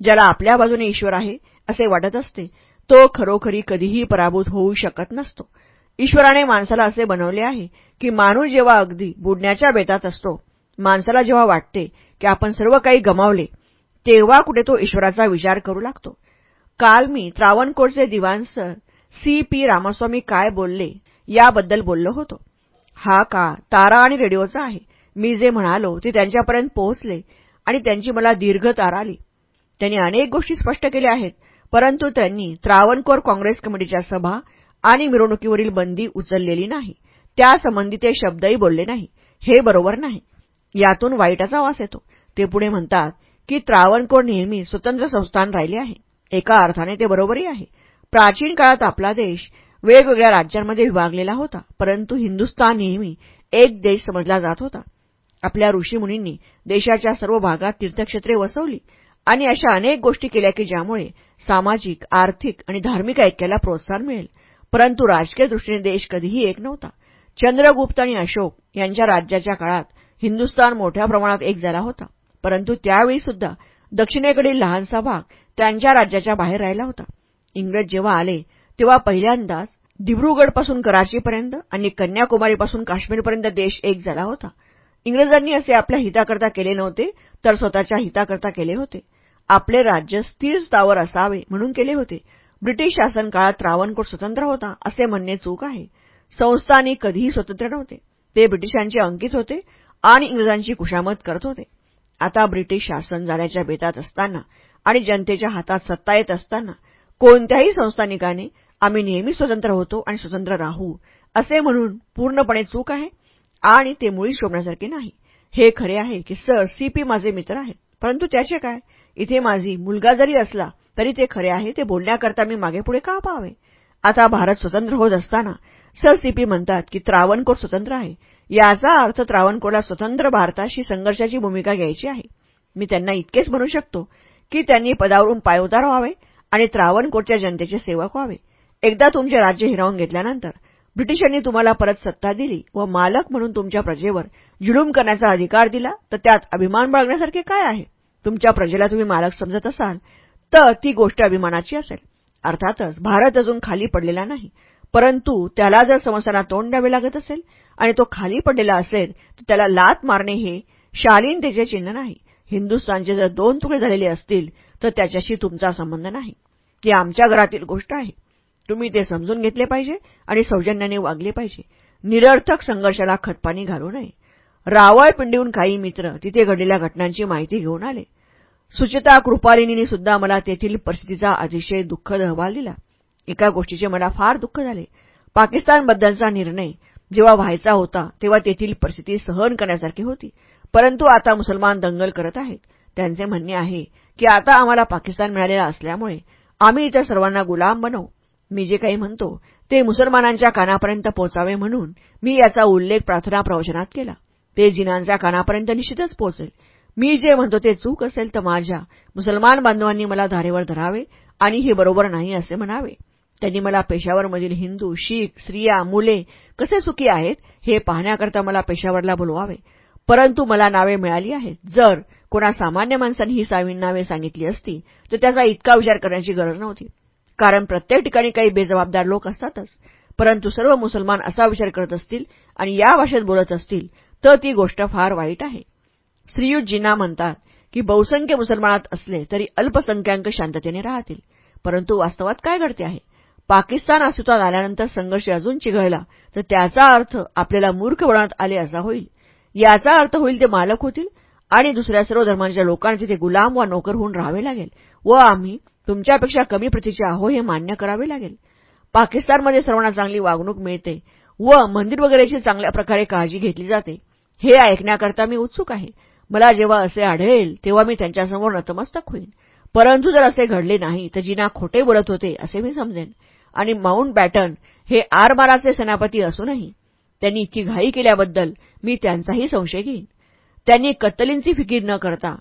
ज्याला आपल्या बाजूने ईश्वर आहे असे वाटत असते तो खरोखरी कधीही पराभूत होऊ शकत नसतो. ईश्वराने माणसाला असे बनवले आहे की माणूस जेव्हा अगदी बुडण्याच्या बेतात असतो माणसाला जेव्हा वाटते की आपण सर्व काही गमावले तेव्हा कुठे तो ईश्वराचा विचार करू लागतो. काल मी त्रावणकोरचे दिवाण सर सी पी रामास्वामी काय बोलले याबद्दल बोललो होतो. हा का तारा आणि रेडिओचा आहे. मी जे म्हणालो ते त्यांच्यापर्यंत पोहोचले आणि त्यांची मला दीर्घ तार आली. त्यांनी अनेक गोष्टी स्पष्ट केल्या आहेत परंतु त्यांनी त्रावणकोर काँग्रेस कमिटीच्या सभा आणि मिरवणुकीवरील बंदी उचललेली नाही. त्यासंबंधी ते शब्दही बोलले नाही. हे बरोबर नाही. यातून वाईटाचा वास येतो. ते पुढे म्हणतात की त्रावणकोर नेहमी स्वतंत्र संस्थान राहिले आहे. एका अर्थाने ते बरोबरही आहे. प्राचीन काळात आपला देश वेगवेगळ्या राज्यांमध्ये विभागलेला होता परंतु हिंदुस्थान नेहमी एक देश समजला जात होता. आपल्या ऋषीमुनींनी देशाच्या सर्व भागात तीर्थक्षेत्रे वसवली आणि अशा अनेक गोष्टी केल्या की ज्यामुळे सामाजिक आर्थिक आणि धार्मिक ऐक्याला प्रोत्साहन मिळेल. परंतु राजकीय दृष्टीने देश कधीही एक नव्हता. चंद्रगुप्त आणि अशोक यांच्या राज्याच्या काळात हिंदुस्थान मोठ्या प्रमाणात एक झाला होता. परंतु त्यावेळी सुद्धा दक्षिणेकडील लहानसा भाग त्यांच्या राज्याच्या बाहेर राहिला होता. इंग्रज जेव्हा आले तेव्हा पहिल्यांदाच दिब्रुगडपासून कराचीपर्यंत आणि कन्याकुमारीपासून काश्मीरपर्यंत देश एक झाला होता. इंग्रजांनी असे आपल्या हिताकरता केले नव्हते तर स्वतःच्या हिताकरता केले होते. आपले राज्य स्थिर स्थावर असावे म्हणून केले होते. ब्रिटिश शासन काळात रावणकोट स्वतंत्र होता असे म्हणणे चूक आहे. संस्थानी कधीही स्वतंत्र नव्हते. ते ब्रिटिशांचे अंकित होते आणि इंग्रजांची कुशामत करत होते. आता ब्रिटिश शासन जाण्याच्या बेतात असताना आणि जनतेच्या हातात सत्ता येत असताना कोणत्याही संस्थानिकाने आम्ही नेहमी स्वतंत्र होतो आणि स्वतंत्र राहू असे म्हणून पूर्णपणे चूक आहे आणि ते मुळी शोभण्यासारखे नाही. हे खरे आहे की सर सीपी माझे मित्र आहेत. परंतु त्याचे काय? इथे माझी मुलगा जरी असला तरी ते खरे आहे ते बोलण्याकरता मी मागेपुढे का पाहावे? आता भारत स्वतंत्र होत असताना सर सीपी म्हणतात की त्रावणकोट स्वतंत्र आहे. याचा अर्थ त्रावणकोरला स्वतंत्र भारताशी संघर्षाची भूमिका घ्यायची आहे. मी त्यांना इतकेच म्हणू शकतो की त्यांनी पदावरून पायउतार व्हावे आणि त्रावणकोटच्या जनतेचे सेवक व्हावे. एकदा तुमचे राज्य हिरावून घेतल्यानंतर ब्रिटिशांनी तुम्हाला परत सत्ता दिली व मालक म्हणून तुमच्या प्रजेवर जुलूम करण्याचा अधिकार दिला तर त्यात अभिमान बाळगण्यासारखे काय आहे? तुमच्या प्रजेला तुम्ही मालक समजत असाल तर ती गोष्ट अभिमानाची असेल. अर्थातच भारत अजून खाली पडलेला नाही परंतु त्याला जर समस्यांना तोंड द्यावे लागत असेल आणि तो खाली पडलेला असेल तर त्याला लात मारणे हे शालीनतेचे चिन्ह नाही. हिंदुस्थानचे जर दोन तुकडे झालेले असतील तर त्याच्याशी तुमचा संबंध नाही. ती आमच्या घरातील गोष्ट आहे. तुम्ही ते समजून घेतले पाहिजे आणि सौजन्याने वागले पाहिजे. निरर्थक संघर्षाला खतपाणी घालू नये. रावळपिंडीहून काही मित्र तिथे घडलेल्या घटनांची माहिती घेऊन आले. सुचिता कृपालिनीने सुद्धा मला तेथील परिस्थितीचा अतिशय दुःखद अहवाल दिला. एका गोष्टीचे मला फार दुःख झाले. पाकिस्तानबद्दलचा निर्णय जेव्हा व्हायचा होता तेव्हा तेथील परिस्थिती सहन करण्यासारखी होती. परंतु आता मुसलमान दंगल करत आहेत. त्यांचे म्हणणे आहे की आता आम्हाला पाकिस्तान मिळालेला असल्यामुळे आम्ही इतर सर्वांना गुलाम बनवू. मी जे काही म्हणतो ते मुसलमानांच्या कानापर्यंत पोहोचावे म्हणून मी याचा उल्लेख प्रार्थना प्रवचनात केला. ते जिनांच्या कानापर्यंत निश्चितच पोचेल. मी जे म्हणतो ते चूक असेल तर माझ्या मुसलमान बांधवांनी मला धारेवर धरावे आणि हे बरोबर नाही असे म्हणावे. त्यांनी मला पेशावरमधील हिंदू शीख स्त्रिया मुले कसे सुखी आहेत हे पाहण्याकरता मला पेशावरला बोलवावे. परंतु मला नावे मिळाली आहेत. जर कोणा सामान्य माणसांनी ही सावी नावे सांगितली असती तर त्याचा इतका विचार करण्याची गरज नव्हती. कारण प्रत्येक ठिकाणी काही बेजबाबदार लोक असतातच. परंतु सर्व मुसलमान असा विचार करत असतील आणि या भाषेत बोलत असतील तर ती गोष्ट फार वाईट आहे. श्रीयुत जिना म्हणतात की बहुसंख्य मुसलमानात असले तरी अल्पसंख्याक शांततेने राहतील. परंतु वास्तवात काय घडते आहे? पाकिस्तान अस्तित्वात आल्यानंतर संघर्ष अजून चिघळला तर त्याचा अर्थ आपल्याला मूर्ख बनवण्यात आले असा होईल. याचा अर्थ होईल ते मालक होतील आणि दुसऱ्या सर्व धर्मांच्या लोकांना तिथे गुलाम वा नोकर होऊन राहावे लागेल. व आम्ही तुमच्यापेक्षा कमी प्रतीचे आहो हे मान्य करावे लागेल. पाकिस्तानमध्ये सर्वांना चांगली वागणूक मिळते व मंदिर वगैरेची चांगल्या प्रकारे काळजी घेतली जाते. हे ऐकण्याकरता मी उत्सुक आहे. मला जेव्हा असे आढळेल तेव्हा मी त्यांच्यासमोर नतमस्तक होईन. परंतु जर असे घडले नाही तर जिना खोटे बोलत होते असे मी समजेन. आणि माउंट बॅटन हे आरमाराचे सेनापती असूनही त्यांनी इतकी घाई केल्याबद्दल मी त्यांचाही संशय घेईन. त्यांनी कत्तलींची फिकीर न करता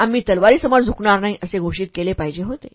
आम्ही तलवारीसमोर झुकणार नाही असे घोषित केले पाहिजे होते.